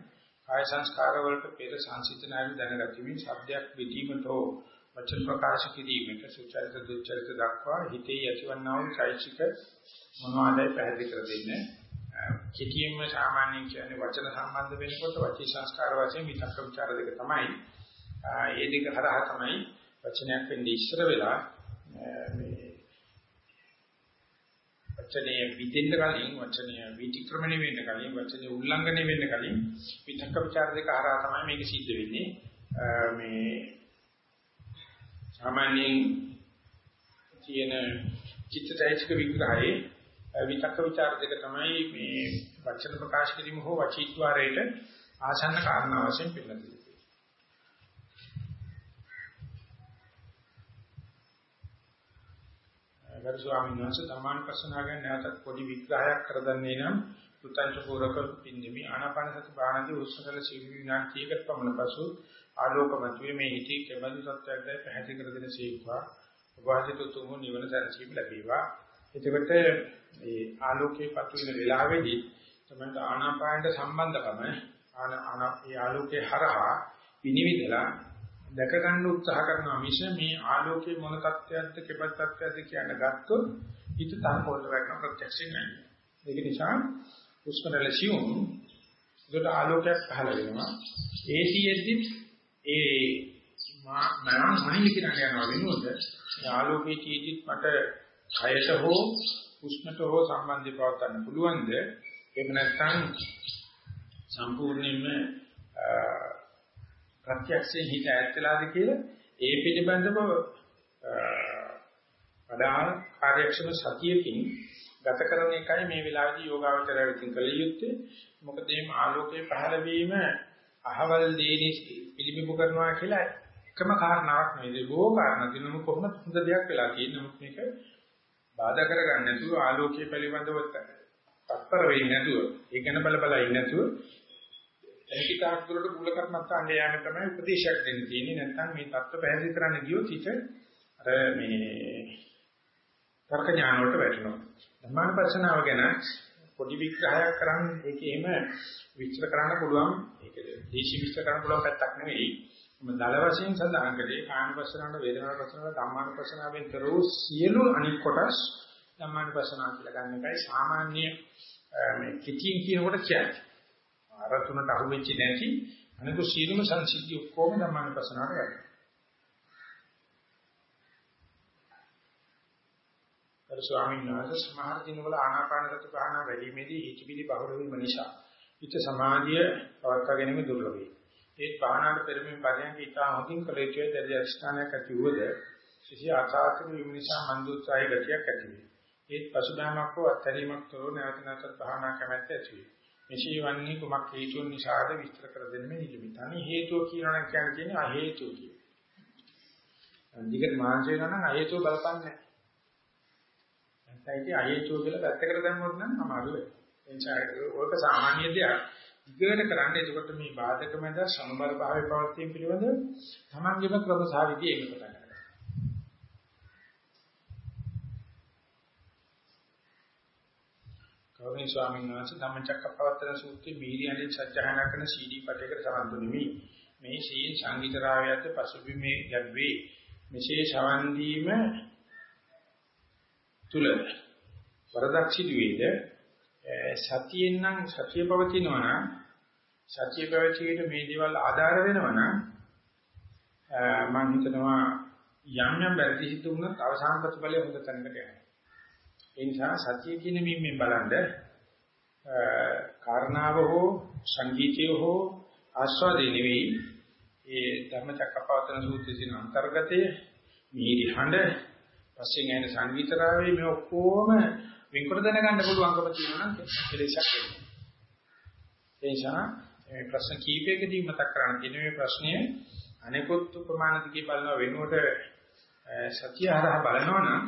කාය සංස්කාර වලට පෙර සංසිතනාවි දැනගැතිමින් ශබ්දයක් විදීමට වචන ප්‍රකාශ කිරීමට සුචරිත දුචරිත දක්වා හිතේ ඇතිවන්නා වූ චෛතසික මොනවාදයි පැහැදිලි කර දෙන්නේ. කෙටියෙන්ම සාමාන්‍යයෙන් කියන්නේ වචන සම්බන්ධ වෙනකොට වචී සංස්කාර වශයෙන් විතක්ක ਵਿਚාර දෙක තමයි. ඒ දෙක හරහා තමයි වචනයක් වෙන්නේ ඉස්සර වෙලා මේ වචනේ විදෙන්න කලින් වචනේ විතික්‍රමණය වෙන්න කලින් වචනේ උල්ලංඝනය වෙන්න කලින් විතක්ක ਵਿਚාර දෙක හරහා තමයි මේක සිද්ධ වෙන්නේ. මේ සාමාන්‍යයෙන් තියෙන චිත්තචෛතක විග්‍රහයේ විතක්ක ਵਿਚාර දෙක තමයි මේ වචන ප්‍රකාශ කිරීම හෝ වචීත්වාරයට ආසන්න කාරණා වශයෙන් පිළිබඳ ගරු ස්වාමීන් වහන්සේ ධර්මාන ප්‍රශ්නා ගැන නැවතත් පොඩි විග්‍රහයක් කර දෙන්නේ නම් පුතන්ත පූරක පින්දිමි. ආනාපාන සති භාවනාවේ උස්සකල සිවි විනාඩියකට පමණ පසු ආලෝකමත් වේ මේ හිතේ කෙබඳු සත්‍යයක්ද පැහැදිලි කර දෙන සීක්වා වාසිත තුමු නිවන සැනසීම ලැබේවා. එතකොට මේ ආලෝකයේ පතු වෙන වෙලාවේදී තමයි ආනාපානට සම්බන්ධකම ආන ඒ ආලෝකයේ හරහා විනිවිදලා දැක ගන්න උත්සාහ කරනවා මිස මේ ආලෝකයේ මොන තත්ත්වයක්ද කෙබඳ තත්ත්වයක්ද කියන ගත්තොත් හිත තරපොල්ට වැටෙන ප්‍රත්‍යක්ෂයෙන් නැහැ. ඒක නිසා උස්කරලසියුම් ඒකට ආලෝකයක් පහළ වෙනවා. ඒසියෙද්දි ඒ මා මම මනින්න කියන යනවා වෙනුවට ආලෝකයේ තීදිත් මට ඡයත හෝ උෂ්ණත හෝ සම්බන්ධය පවත්වන්න පුළුවන්ද? එහෙම නැත්නම් සම්පූර්ණයෙන්ම ප්‍රත්‍යක්ෂයෙන් හිත ඈත් වෙලාද කියලා ඒ පිළිබඳව වඩා කාර්යක්ෂම සතියකින් ගත කරන එකයි මේ වෙලාවේදී යෝගාවචරය විසින් කළ යුත්තේ. මොකද මේ ආලෝකයේ පහළ වීම අහවල් දේනි පිළිබිඹු කරනවා කියලා එකම කාරණාවක් නෙවෙයි. බොහෝ කාරණා දිනමු කොහොමද හොඳ දෙයක් වෙලා තියෙන්නේ නමුත් මේක බාධා කරගන්න නැතුව ආලෝකයේ පිළිබඳව තත්පර වෙන්නේ නැතුව ඒ ගැන බල බල ඉන්නේ නැතුව ඒකිතාක් දුරට මූල කර්මස්ථානට යෑම තමයි උපදේශයක් දෙන්න තියෙන්නේ. නැත්නම් මේ தත්ත්ව පැහැදිලි කරන්න ගියොත් හිත අර මේ තර්ක ඥාන වලට වැටෙනවා. ධර්මානුපස්සනාව ගැන පොඩි විග්‍රහයක් කරන්න ඒකේම විස්තර කරන්න පුළුවන් ඒක දේශී විස්තර කරන්න පුළුවන් පැත්තක් නෙවෙයි මම දල වශයෙන් සඳහන් කළේ කායනුපස්සනාවට වේදනානුපස්සනාවට ධම්මානුපස්සනාවෙන් කරෝ සියලු අනික් කොටස් ධම්මානුපස්සනාව කියලා ගන්න එකයි සාමාන්‍ය මේ කිචින් කියනකොට කියන්නේ අර තුනට අහු වෙච්ච නැති අනික සීලම සංසිද්ධි ඔක්කොම ධම්මානුපස්සනාවට වැඩි. අර ස්වාමීන් වහන්සේ සමහර දිනවල ආනාපානසති භාවනා වැඩිමේදී හිතවිලි බහුල වීම නිසා හිත සමාධිය පවත්වා ගැනීම දුර්ලභ වේ. ඒ භාවනාවට පෙරමින් පදයන්ක ඉතා හොඳින් කළ යුතුයි දැඩි අධිෂ්ඨානයක් ඇති වුවද සිසි ආචාර්ය වීම නිසා මන්දුත්සාහය ගතියක් ඇති වේ. ඒත් පසුබෑමක් හෝ අත්හැරීමක් තොරව නැවත නැවතත් භාවනා කැමැත්ත ඇති වේ. මෙසේ වන්නේ කුමක් හේතුන් නිසාද විස්තර කර දෙන්න මේ නිලිමිත. අනේ හේතුව කියනවා නම් කියන්නේ අ හේතුව කියන. අන්තිකට මාංශ වෙනවා නම් අ හේතුව බලපන්නේ නැහැ. නැත්නම් ඉතින් අ හේතුව කියලා පැත්තකට දැම්මොත් නම් අමාරු වෙයි. එනිසා ඔයක සාමාන්‍ය දෙයක්. ඉගෙන කරන්න එතකොට මේ බාධක මැද සමබර භාවයේ පවතින පිළිබඳ තමන්ගේම ක්‍රම සහ විදි ඒක පටන් ගන්නවා. ගෞරවනීය ස්වාමීන් වහන්සේ ධම්මචක්කප්පවත්තන සූත්‍රයේ බීරියන්ෙන් සත්‍යහන කරන CD පටයකට සමන්තුනිමි. මේ සීන් සංගීත රාවයත් පසුබිමේ ගැබ්වේ මෙසේ ශවන් දීම තුල වරදක් සිදුවේද සතියෙන් නම් සතිය පවතිනවා නම් සතිය පැවතියට මේ දේවල් ආධාර වෙනවා නම් මම හිතනවා යම් යම් වැරදි සිදු වුණත් අවසාන ප්‍රතිඵලය හොඳ තැනකට යනවා. ඒ නිසා සතිය කියන මිම්මෙන් බලනද කාරණාව හෝ සංගීතය හෝ ආස්වාදේ නෙවෙයි ඒ ධර්මචක්කපවත්තන සූත්‍රයේ අන්තර්ගතයේ මිහිරි හඬ පස්සේ යන සංගීතරාවේ මේ ඔක්කොම වෙන්කොට දැනගන්න පුළුවන්කම තියෙනවා නම් කෙලෙසක් වෙනවා. ඒ නිසා මේ ප්‍රශ්න කීපයකදී මතක් කරන්න තියෙන මේ ප්‍රශ්නය අනෙකුත් ප්‍රමාණ දිගේ බලනවා වෙනුවට සතිය හරහා බලනවා නම්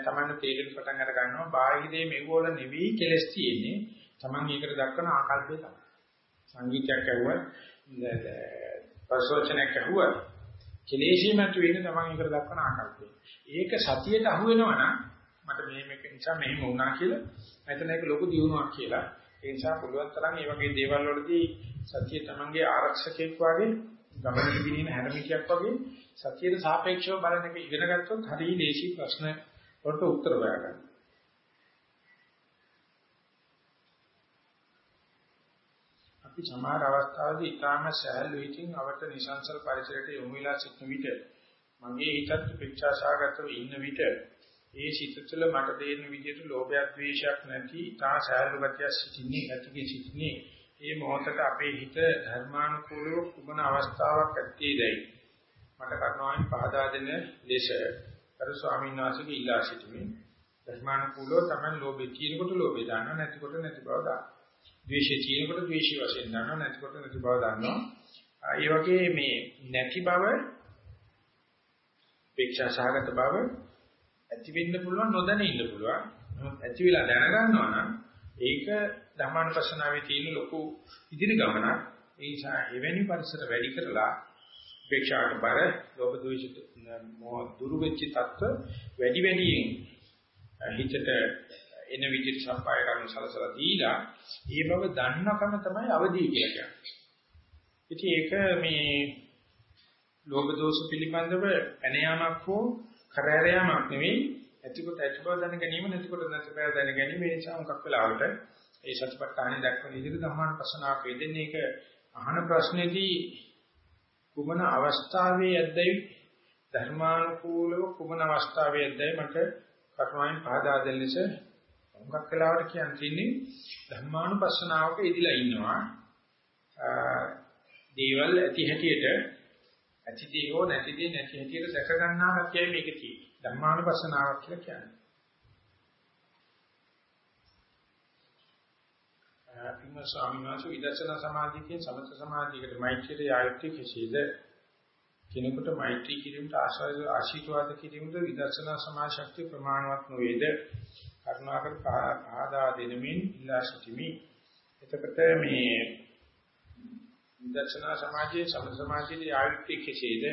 තමන්න තේරෙන්න පටන් අර ගන්නවා බාහිරේ මෙවෝල නෙවෙයි කෙලස් තියෙන්නේ තමන් ඒකට දක්වන ආකල්පය තමයි. සංගීතයක් ඇහුවා ප්‍රසෝචනයක් ඇහුවා කෙලෙසි මත වෙන තමන් ඒකට දක්වන ආකල්පය. ඒක සතියට අහු වෙනවා නම් මට මේ මේක නිසා මෙහෙම වුණා කියලා එතන ඒක ලොකු දියුණුවක් කියලා ඒ නිසා පුළුවන් තරම් මේ වගේ දේවල් වලදී සතිය තමන්ගේ ආරක්ෂකෙක් වගේ ගමන දිවින හැරමිටියක් වගේ සතියට සාපේක්ෂව බලන එක ඉගෙන ගත්තොත් හරිය ලේසි ප්‍රශ්න වලට උත්තර හොයාගන්න. අපි සමහර අවස්ථාවලදී ඊටාම සහැල්ලු හිතින් අවට නිසංසල පරිසරයට යොමු වෙලා සිටින විට මගේ හිතත් ප්‍රේක්ෂාසාගතව ඉන්න විට ඒ සිත තුළ මට තේරෙන විදිහට ලෝභයක් ද්වේෂයක් නැති ඊටා සහැල්ලු ගතිය සිටින්නේ ඇතිගේ සිටින්නේ. මේ මොහොතට අපේ හිත ධර්මානුකූලව කුමන අවස්ථාවක් ඇත්තේදයි මට කරුණාවෙන් පහදා දෙන ලෙස අර ස්වාමීන් වහන්සේගේ ඉල්ලා සිටිනේ ධර්මානුකූලව තමයි ලෝභය. කියනකොට ලෝභය දානවා නැතිකොට නැති බව දානවා. ද්වේෂය කියනකොට ද්වේෂය වශයෙන් දානවා නැතිකොට නැති බව දානවා ඒ වගේ මේ නැති බව පේක්ෂා සහගත බව ඇති වෙන්න පුළුවන් නොදැන ඉන්න පුළුවන්. නමුත් ඇති වෙලා දැනගන්නවා නම් ඒක ධර්මානුපස්සනාවේ තියෙන ලොකු ඉදිරි ගමනක්. ඒ නිසා එවැනි පරිසර වැඩි කරලා උපේක්ෂාට බර ලෝභ ද්වේෂ මොහ දුරු වෙච්ච තත්ත්ව වැඩි වැඩියෙන් හිතට එන විදිහට සම්පාය කරන සලසලා දීලා ඒ බව දන්නකම තමයි අවදි කියලා කියන්නේ. ඉතින් ඒක මේ ලෝභ දෝෂ පිළිබඳව පැන යාමක් හෝ කරදර යාමක් නෙවෙයි. ඇතිකොට ඇති බව දැන ගැනීම නැතිකොට නැති බව දැන ගැනීම ඒ නිසා මොකක් වෙලාවට ඒ සත්‍යපට්ඨානෙ දක්වන විදිහට ධර්මාන ප්‍රශ්නාවක් වෙදෙන්නේ ඒක අහන ප්‍රශ්නේදී කුමන අවස්ථාවේ ඇද්දයි? ධර්මානුකූලව කුමන අවස්ථාවේ ඇද්දයි? මට කර්මයන් පහදා දෙන්න ලෙස මොකක් වෙලාවට කියන්නේ ධර්මානුපස්සනාවක ඉදිලා ඉන්නවා. දේවල් ඇති හැටියට ඇති දේ හෝ නැති දේ නැති හැටියට දැක ගන්නා ගැතියයි මේක තියෙන්නේ. ධර්මානුපස්සනාවක් කියලා කියන්නේ. පින්ම ස්වාමීන් වහන්සේ විදර්ශනා සමාධියකින් සමථ සමාධියකට මෛත්‍රියට යායුක්තිය කෙසේද? කෙනෙකුට මෛත්‍රී කිරීමට ආශීර්වාද කිරීමට විදර්ශනා සමාශක්තිය ප්‍රමාණවත් නොවේද? කරුණාකර ආදා දෙනමින් ඉල්ලා සිටිමි. එතකොට මේ විදර්ශනා සමාජයේ සම සමාජයේ ආයුක්තිය කෙසේද?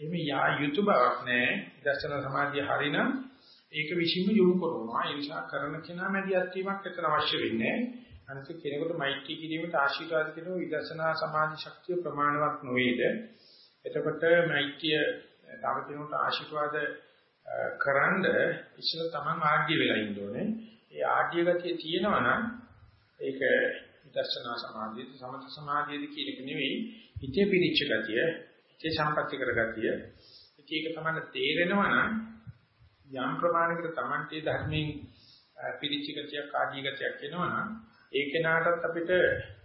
එimhe යා යුතු බවක් නැහැ. විදර්ශනා සමාජය හරිනම් ඒක විශ්ීම යොමු කරනවා. ඒ නිසා කරන කෙනා මැදිහත් වීමක් එතන අවශ්‍ය වෙන්නේ නැහැ. අනිත් කෙනෙකුට මෛත්‍රී කිරීමට ආශීර්වාද කිරීම විදර්ශනා සමාධි ශක්තිය ප්‍රමාණවත් නොවේද? එතකොට මෛත්‍රිය තව කෙනෙකුට ආශිර්වාද කරන්ඩ ඉස්සර තමන් ආඩ්‍ය වෙලා ඉන්න ඕනේ. ඒ ආඩ්‍ය ගතිය තියෙනවා නම් ඒක විදර්ශනා සමාධියද සමථ සමාධියද කියන එක නෙවෙයි හිතේ පිරිච්ච ගතිය, හිතේ සම්පත්‍ති කර ගතිය. ඒක තමයි තේරෙනවා නම් යම් ප්‍රමාණයකට තමන්ගේ ධර්මයෙන් පිරිච්ච ගතියක් ආඩ්‍ය ගතියක් එනවා නම් ඒ කෙනාටත් අපිට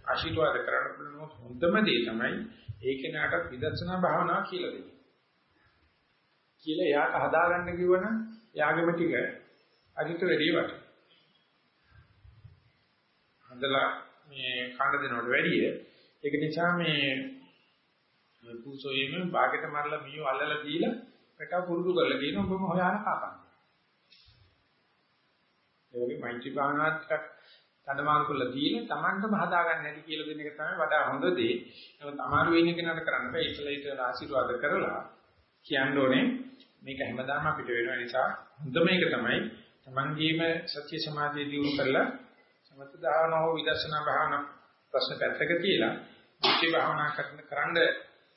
ආශිර්වාද කරන්න පුළුවන් හොඳම දේ තමයි ඒ කෙනාට විදර්ශනා භාවනාව කියලා දෙන්නේ. කියලා එයාට හදාගන්න කිව්වනම් යාගෙම ටික අදිට වැඩි වට. හදලා මේ කන්න දෙනවට වැඩිය ඒක නිසා මේ පුසොයෙම බාගෙට මරලා මියෝ අල්ලලා දීලා පැටව පුරුදු කරලා කියන ඔබම හොයාන කපන්න. ඒ වගේ මෛත්‍රී භාවනාවත් ටිකක් තඩමාරු කරලා දීලා Tamanටම හදාගන්න හැටි කියලා දෙන එක තමයි වඩා හොඳ දේ. නමුත් අමාරු වෙන කෙනාට කරන්න බෑ. ඒකලයිට ආශිර්වාද කරලා කියන්න ඕනේ මේක හැමදාම අපිට වෙන නිසා හොඳම එක තමයි Tamanගේම සත්‍ය සමාධිය දියුණු කරලා සමථ භාවනාව විදර්ශනා භාවනා ප්‍රශ්න පැත්තක තියලා විචේ භාවනා කරන කරන්න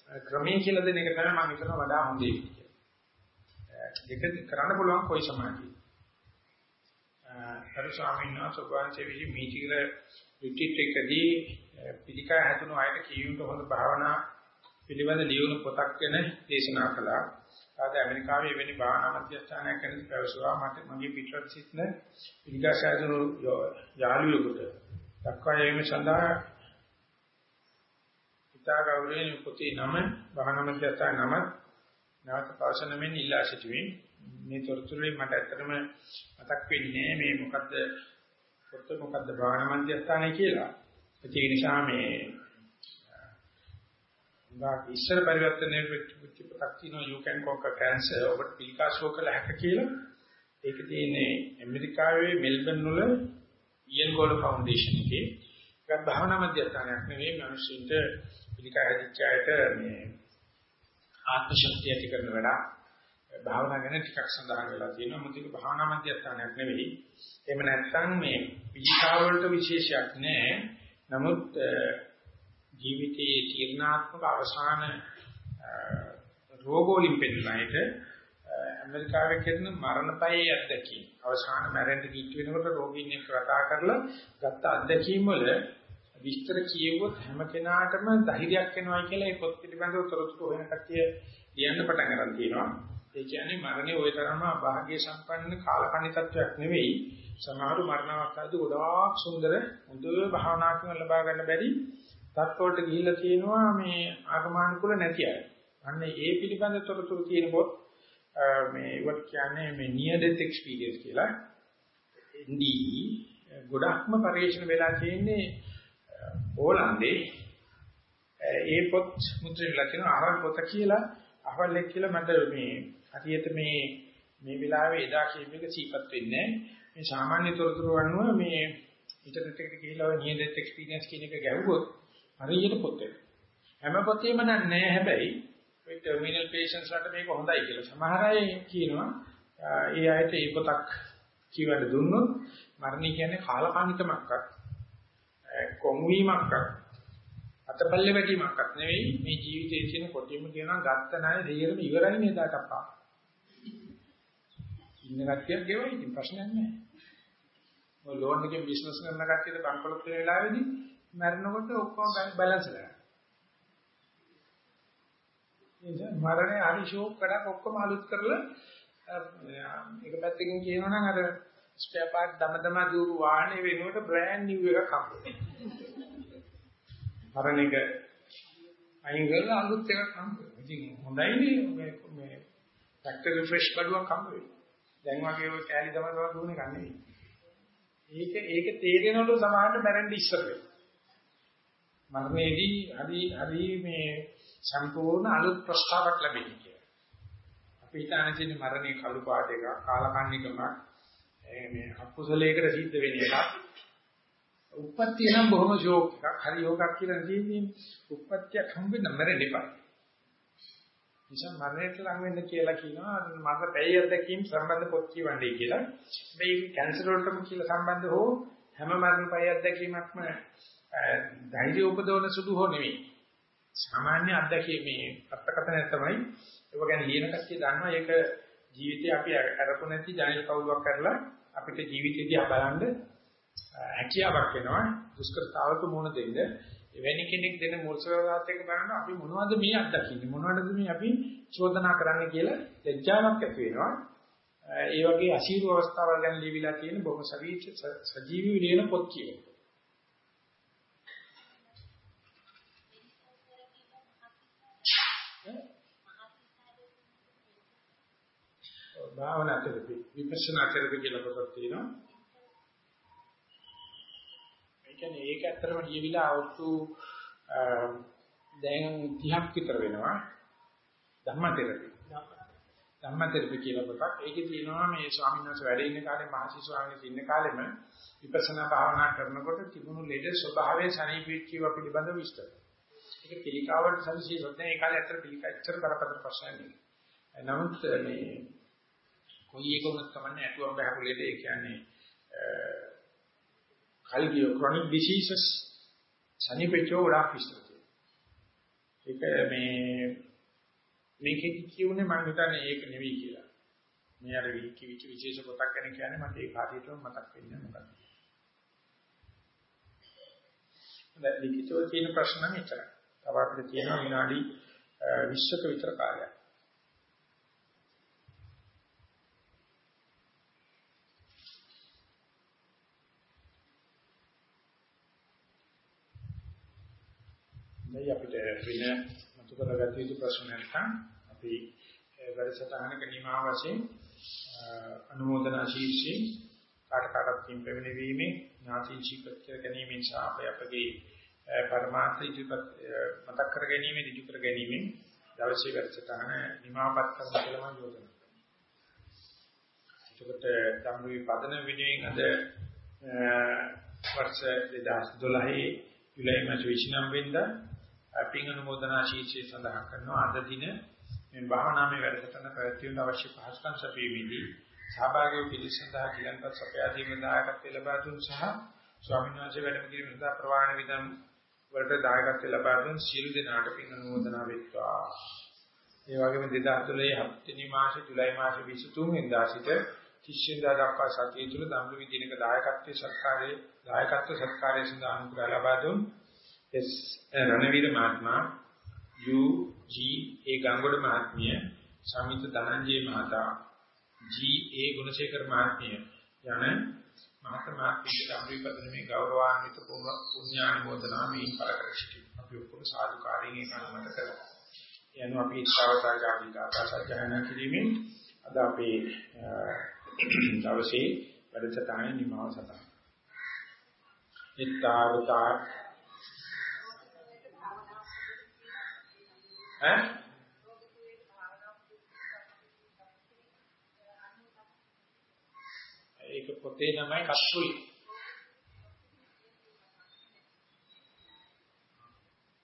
ක්‍රමයේ කියලා දෙන එක තමයි මම හිතනවා වඩා හොඳයි කියලා. දෙක කරන්න පුළුවන් කොයි සමාධිය. අර ස්වාමීන් වහන්සේ වහන්සේ විසි මීචිකල රිට්‍රීට් එකදී පිළිකා හැදුණු අයට කියුන්ට හොඳ භාවනා පිළිබඳ ලියුණු පොතක් ගැන දේශනා කළා. ආද ඇමරිකාවේ එවැනි භාවනා මධ්‍යස්ථානයක් ගැන පැවසුවා මට මගේ පිටරට සිටින පිළිකා හැදුණු යාළුවෙකුට දක්වා යීම සඳහා ඉතා ගෞරවයෙන් පොතේ නම භාවනා මධ්‍යස්ථාන නම නැවත පවසනමින් ඉල්ලා සිටිමි. මේ තොරතුරුයි මට ඇත්තටම මතක් වෙන්නේ මේ මොකද්ද පොත මොකද්ද භාවනා මධ්‍යස්ථානය කියලා. ඒ නිසා මේ ගා ඉස්සර පරිවර්තනයේ වෙච්ච පොතක් තියෙනවා you can conquer cancer ඔබට පිළිකාසෝ කළ හැක කියලා. ඒක තියෙන්නේ ඇමරිකාවේ මෙල්බන් වල ඉයන් ගෝල්ඩ් ෆවුන්ඩේෂන් එකේ. ඒක භාවනා මධ්‍යස්ථානයක් නෙවෙයි මිනිස්සුන්ට පිළිකා හැදිච්ච අයට මේ ආත්ම ශක්තිය ඇති කරන වැඩක්. භාවනා ගැන ටිකක් සඳහන් වෙලා තියෙනවා. මොකද ඒක භාවනා මධ්‍යස්ථානයක් නෙවෙයි. එහෙම නැත්නම් මේ පිළිකා වලට විශේෂයක් නැහැ. නමුත් ජීවිතයේ තීර්ණාත්මක අවසාන රෝගෝලින් පෙන්නනයිට ඇමරිකාවේ කරන මරණපයේ අත්දැකීම් අවසාන මැරෙන්න කිච් වෙනකොට රෝගීන් එක්ක කතා කරලා ගත්ත අත්දැකීම් වල විස්තර කියවුවොත් හැම කෙනාටම ධෛර්යයක් එනවා කියලා ඒ පොත් පිළිබඳව තොරතුරු හොයන කට්ටිය කියන්න පටන් ගන්න තියෙනවා ඒ කියන්නේ මරණය ওই තරම අභාග්‍ය සම්පන්න කාලකණ්ණි තත්වයක් නෙවෙයි. සමහරු මරණවස්ථාවේදී ගොඩාක් සුන්දර හොඳ භාවනාවකින් ලබා ගන්න බැරි තත්ත්වවලට ගිහිල්ලා තියෙනවා මේ ආගමනුකූල නැති අය. අන්න ඒ පිළිබඳ තොරතුරු තියෙනකොට මේ වට කියන්නේ මේ near death experience කියලා. NDE ගොඩක්ම පරිශන වෙලා තියෙන්නේ ඕලන්දේ ඒ පොත් මුද්‍රණලා කියන ආහාර පොත කියලා අහවල් එක් කියලා මට මේ හරියට මේ මේ වෙලාවේ එදා කියපේක සීපත් වෙන්නේ මේ සාමාන්‍ය තොරතුරු අනුව මේ ඉන්ටර්නෙට් එකට ගිහිල්ලා ඔය නියර ඩෙත් එක්ස්පීරියන්ස් කියන එක ගැහුවොත් හරියට පොත් වෙනවා. හැම පොතේම නෑ හැබැයි ඔය ටර්මිනල් පේෂන්ට්ස් වලට මේක හොඳයි කියලා. සමහර අය කියනවා ඒ අයට මේ පොතක් කියවන්න දුන්නොත් මරණය කියන්නේ කාලකන්නිකමක්වත් කොම් වීමක්වත් අතපල්ලේ වැටීමක්වත් නෙවෙයි මේ ජීවිතයේ තියෙන කොටිම කියනවා ගත්ත ණය දෙයරම ඉවරයි නේද අප්පා. ඉන්න කට්ටියක් ගෙවයි ඉතින් ප්‍රශ්නයක් නැහැ. ඔය ලෝන් එකෙන් බිස්නස් කරන කට්ටියට බංකොලොත් වෙන වෙලාවේදී මැරෙනකොට ඔක්කොම බැලන්ස් කරනවා. එනිසා මරණය හරි ෂෝක් කඩක් ඔක්කොම අලුත් කරලා එක පැත්තකින් කියනවා නම් අර ස්පෙයා පාර්ට් දම දම දුරු වාහනේ වෙනුවට බ්‍රෑන්ඩ් නිව් එකක් හම්බුනේ. මරණ එක අයින් කරලා අලුත් එකක් හම්බ වෙනවා. ඉතින් හොඳයිනේ මේ මේ ෆැක්ටරි ෆ්‍රෙෂ් බඩුවක් හම්බ වෙනවා. දැන් වගේ ඔය කෑලි තමයි දුවන එක නෙවෙයි. ඒක ඒක තේරෙනවලු සමහරට මැරෙන්න ඉස්සර වෙනවා. මරණයේදී හරි හරි මේ සම්පූර්ණ අලුත් ප්‍රස්තාවක් ලැබෙන්නේ කියලා. අපි හිතාන තියෙන මරණේ කළු පාට එක කාලකන්නිකමක් මේ අකුසලයකට සිද්ධ වෙන එකක්. උප්පත්තිය නම් බොහොම ෂෝක් එකක්. හරි යෝගක් කියලා තියෙන්නේ. උප්පත්තියක් හම්බෙන්න මැරෙන්න එපා. නිසා මරණයට ලඟ වෙන්න කියලා කියනවා මරණ පැය අධ්‍යක්ීම් සම්බන්ධ පොත් කියවන්නේ කියලා. මේක කැන්සර් වලටම කියලා සම්බන්ධ හෝ හැම මරණ පැය අධ්‍යක්ීමක්ම ධෛර්ය උපදවන සුදු හෝ නෙවෙයි. සාමාන්‍ය අත්දැකීමේ අර්ථකථනය තමයි ඒක ගැන ලියන කච්චිය දන්නවා. ඒක ජීවිතේ අපි අරපො නැති ජනේල කවුලක් කරලා අපිට ජීවිතය දිහා බලන්න හැකියාවක් වෙනවා. දුෂ්කරතාවක මුහුණ දෙන්න. එවැනි කෙනෙක් දෙන මුල්සරාත් එක්ක බලන අපි මොනවද මේ අත්දකින්නේ? මොනවද මේ අපි චෝදනා කරන්නේ කියලා ලැජ්ජාවක් ඇති වෙනවා. ඒ වගේ අශීරු අවස්ථාවල් ගැන ලියවිලා තියෙන බොහොම සජීවී වෙන පොත් කියනවා භාවනා කරපි විපස්සනා කරපි කියලා පොතක් තියෙනවා. ඒ කියන්නේ ඒක ඇත්තටම ලියවිලා අවුරුදු දැන් 30ක් විතර වෙනවා. ධම්මතෙරපි. ධම්මතෙරපි කියලා පොතක්. ඒකේ තියෙනවා මේ ස්වාමීන් වහන්සේ වැඩ ඉන්න කාලේ මහසි ස්වාමීන් වහන්සේ ඉන්න කාලෙම විපස්සනා භාවනා කරනකොට තිබුණු ලෙඩ ස්වභාවයේ සනීපීච්චිව පිළිබඳව විස්තර. ඒක පිළිකාවට සවිශේෂවත් නෑ. ඒ කාලේ ඇත්තට පිළිකා ඇත්තට කරපතර ප්‍රශ්නයක් නෙවෙයි. නමුත් මේ කොයි එක වුණත් කමන්නේ ඇතුම් බහකුලේද ඒ කියන්නේ කල්ගිය chronic diseases සනිපෙච්චෝ ගොඩාක් විස්තර ඒක මේ මේකෙදි කියුනේ මම හිතන්නේ ඒක නෙවෙයි කියලා. මේ අර විකි විච විශේෂ පොතක් ගැන කියන්නේ මට ඒක හරියටම මතක් වෙන්නේ මොකක්ද? දැන් ලිඛිතව තියෙන ප්‍රශ්න නම් එච්චරයි. තව අපිට තියෙනවා විනාඩි 20ක විතර කාලයක්. දැන් අපිට වෙන මතු කරගත යුතු ප්‍රශ්න නැත්නම් අපි වැඩසටහනක නිමා වශයෙන් අනුමೋದනා ශීර්ෂයෙන් කාට කාටත් කිම් පැමිණීමේ ඥාතින් ශීපත්‍ය ගැනීමෙන් සහ අපේ අපගේ පරමාර්ථ ඉදිරිපත් මතක් කර ගැනීම ඉදි කර ගැනීම දවසේ වැඩසටහන නිමාපත් කරන කියලා මම යෝජනා කරනවා. එතකොට ධම්මවි පදන විනයෙන් අද වර්ෂ 2012 ජුලයි මාස 29 වෙනිදා පින් අනුමೋದනා ශීර්ෂය සඳහන් කරනවා අද දින මේ භාවනාමය වැඩසටහන පැවැත්වීමට අවශ්‍ය පහසුකම් සැපීමේදී සහභාගී වූ පිළිස සඳහා ගිලන්පත් සපයා දීම දායකත්වය ලබා දුන් සහ ස්වාමීන් වහන්සේ වැඩම කිරීම සඳහා ප්‍රවාහන විදම් වලට දායකත්වය ලබා දුන් සියලු දෙනාට පින් අනුමೋದනා වෙත්වා. ඒ වගේම 2013 හත්වෙනි මාසේ ජුලයි මාසේ 23 වෙනිදා සිට 30 වෙනිදා දක්වා සතිය තුළ ධම්ම විදිනක දායකත්වයේ සත්කාරයේ දායකත්ව සත්කාරයේ සඳහා අනුග්‍රහ ලබා දුන් එස් රණවීර මහත්මයා යු ජී ඒ ගංගොඩ මහත්මිය සමිත ධනංජය මහතා ජී ඒ ගුණසේකර මහත්මිය යන මහත්මයා පිට අභිපදනමේ ගෞරවාන්විත පුණ්‍යානුමෝදනා මේ පළකර සිටිනවා අපි ඔක්කොම සාදුකාරයෙන් ඒක අනුමත කරමු යනවා අපි ශ්‍රවතාගාමී ගාථා සජ්ජායනා කිරීමෙන්. අද අපේ දවසේ වැඩසටහනේ නිමාව සටහන්. ඊතාවතා ඈ ඒක පොතේ නමයි කස්තුයි.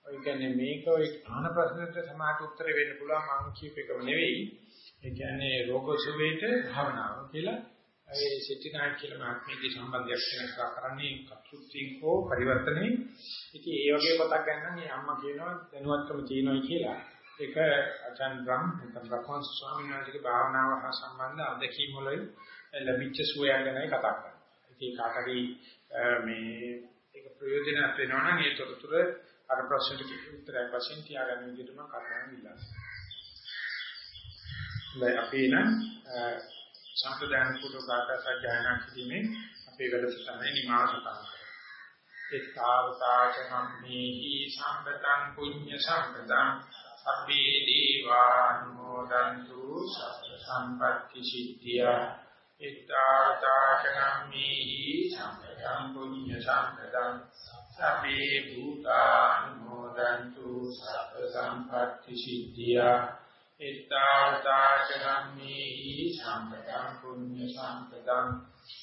ඒ කියන්නේ මේක ඔය ආන ප්‍රශ්නෙට සමාජ උත්තර වෙන්න පුළුවන් මම කියප එකම නෙවෙයි. ඒ කියන්නේ රෝග සුවේට භවනාව කියලා ඒ සිටිනායි කියලා මාත්මයේ සම්බන්ධයක් වෙනකා කරන්නේ කප්සුත්‍රින් හෝ පරිවර්තනේ. ඉතින් ඒ වගේ පොතක් ගන්න මේ අම්මා කියනවා දැනුවත්කම තියෙනවා කියලා. ඒක අචාන් බ්‍රහ්ම නැත්නම් බ්‍රහ්මන් ස්වාමීන් වහන්සේගේ භාවනාව හා සම්බන්ධ අත්දැකීම් වලින් ලැබිච්ච සුවය ගැනයි කතා කරන්නේ. ඉතින් කාටරි මේ ඒක ප්‍රයෝජනවත් වෙනවා නම් ඒ තොරතුරු අර ප්‍රශ්නෙට උත්තරයක් වශයෙන් තියාගන්න විදිහට මම කතා කරනවා. දැන් අපි නම් සම්ප්‍රදාන කුඩ ගාථා සජ්ජායනා කිරීමේ අපේ වැඩසටහනේ නිමාව සටහන් කරනවා. එක්තාවතාචම්මේහි සම්පතං පුඤ්ඤ සම්පතං සබ්බේ දීවානුමෝදන්තු සබ්බ සම්පත්‍ති සිද්ධියා. ඉත්තාවතාචනම්මේහි සම්පතං පුඤ්ඤ සම්පතං. සබ්බේ භූතානුමෝදන්තු සබ්බ සම්පත්‍ති සිද්ධියා. ඉත්තාවතාචනම්මේහි සම්පතං පුඤ්ඤ සම්පතං.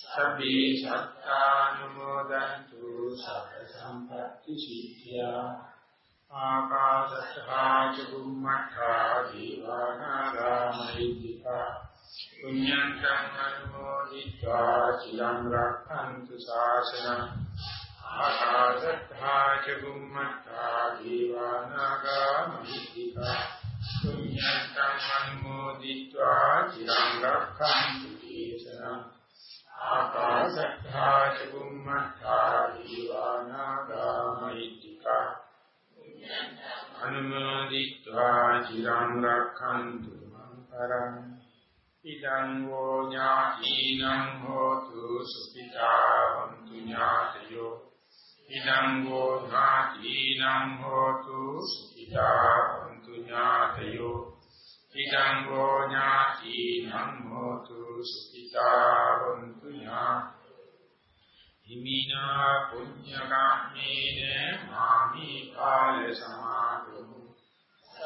සබ්බේ සත්තානුමෝදන්තු සබ්බ සම්පත්‍ති සිද්ධියා. ආකාශත්තා චුම්මත්තා දීවානාගාමහිද්దికා පුඤ්ඤන්තං අනුමෝදිत्वा චිරං රක්ඛන්තු ශාසනං ආකාශත්තා චුම්මත්තා දීවානාගාමහිද්దికා පුඤ්ඤන්තං අනුමෝදිत्वा චිරං රක්ඛන්තු දේශනං රක්ඛන්තු මං පරං ඉදං වෝ ඥාතිනං හෝතු සුඛිතාවන්තු ඥාතයෝ ඉදං වෝ ඥාතිනං හෝතු සුඛිතාවන්තු ඥාතයෝ ඉදං වෝ ඥාතිනං හෝතු සුඛිතාවන්තු ඥාතයෝ හිමිනා පුඤ්ඤ කම්මේන මාමි කාල සමාදෝ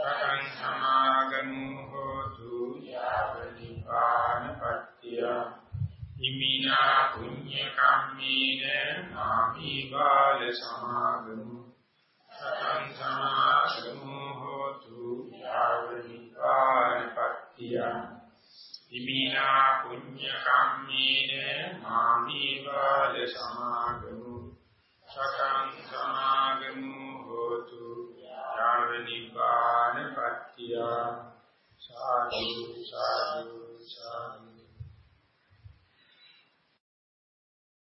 සතං සමාගමු හෝතු යාව නිපාන පත්‍ය හිමිනා පුඤ්ඤ කම්මේන මාමි කාල සමාගමු සතං සමාගමු හෝතු යාව නිපාන පත්‍ය ඉමිනා පුඤ්ඤ කම්මේන මාමි බාල සමාගමු සකං සමාගමු හෝතු යාව නිපාන පත්‍තිය සාදු සාදු සාදු.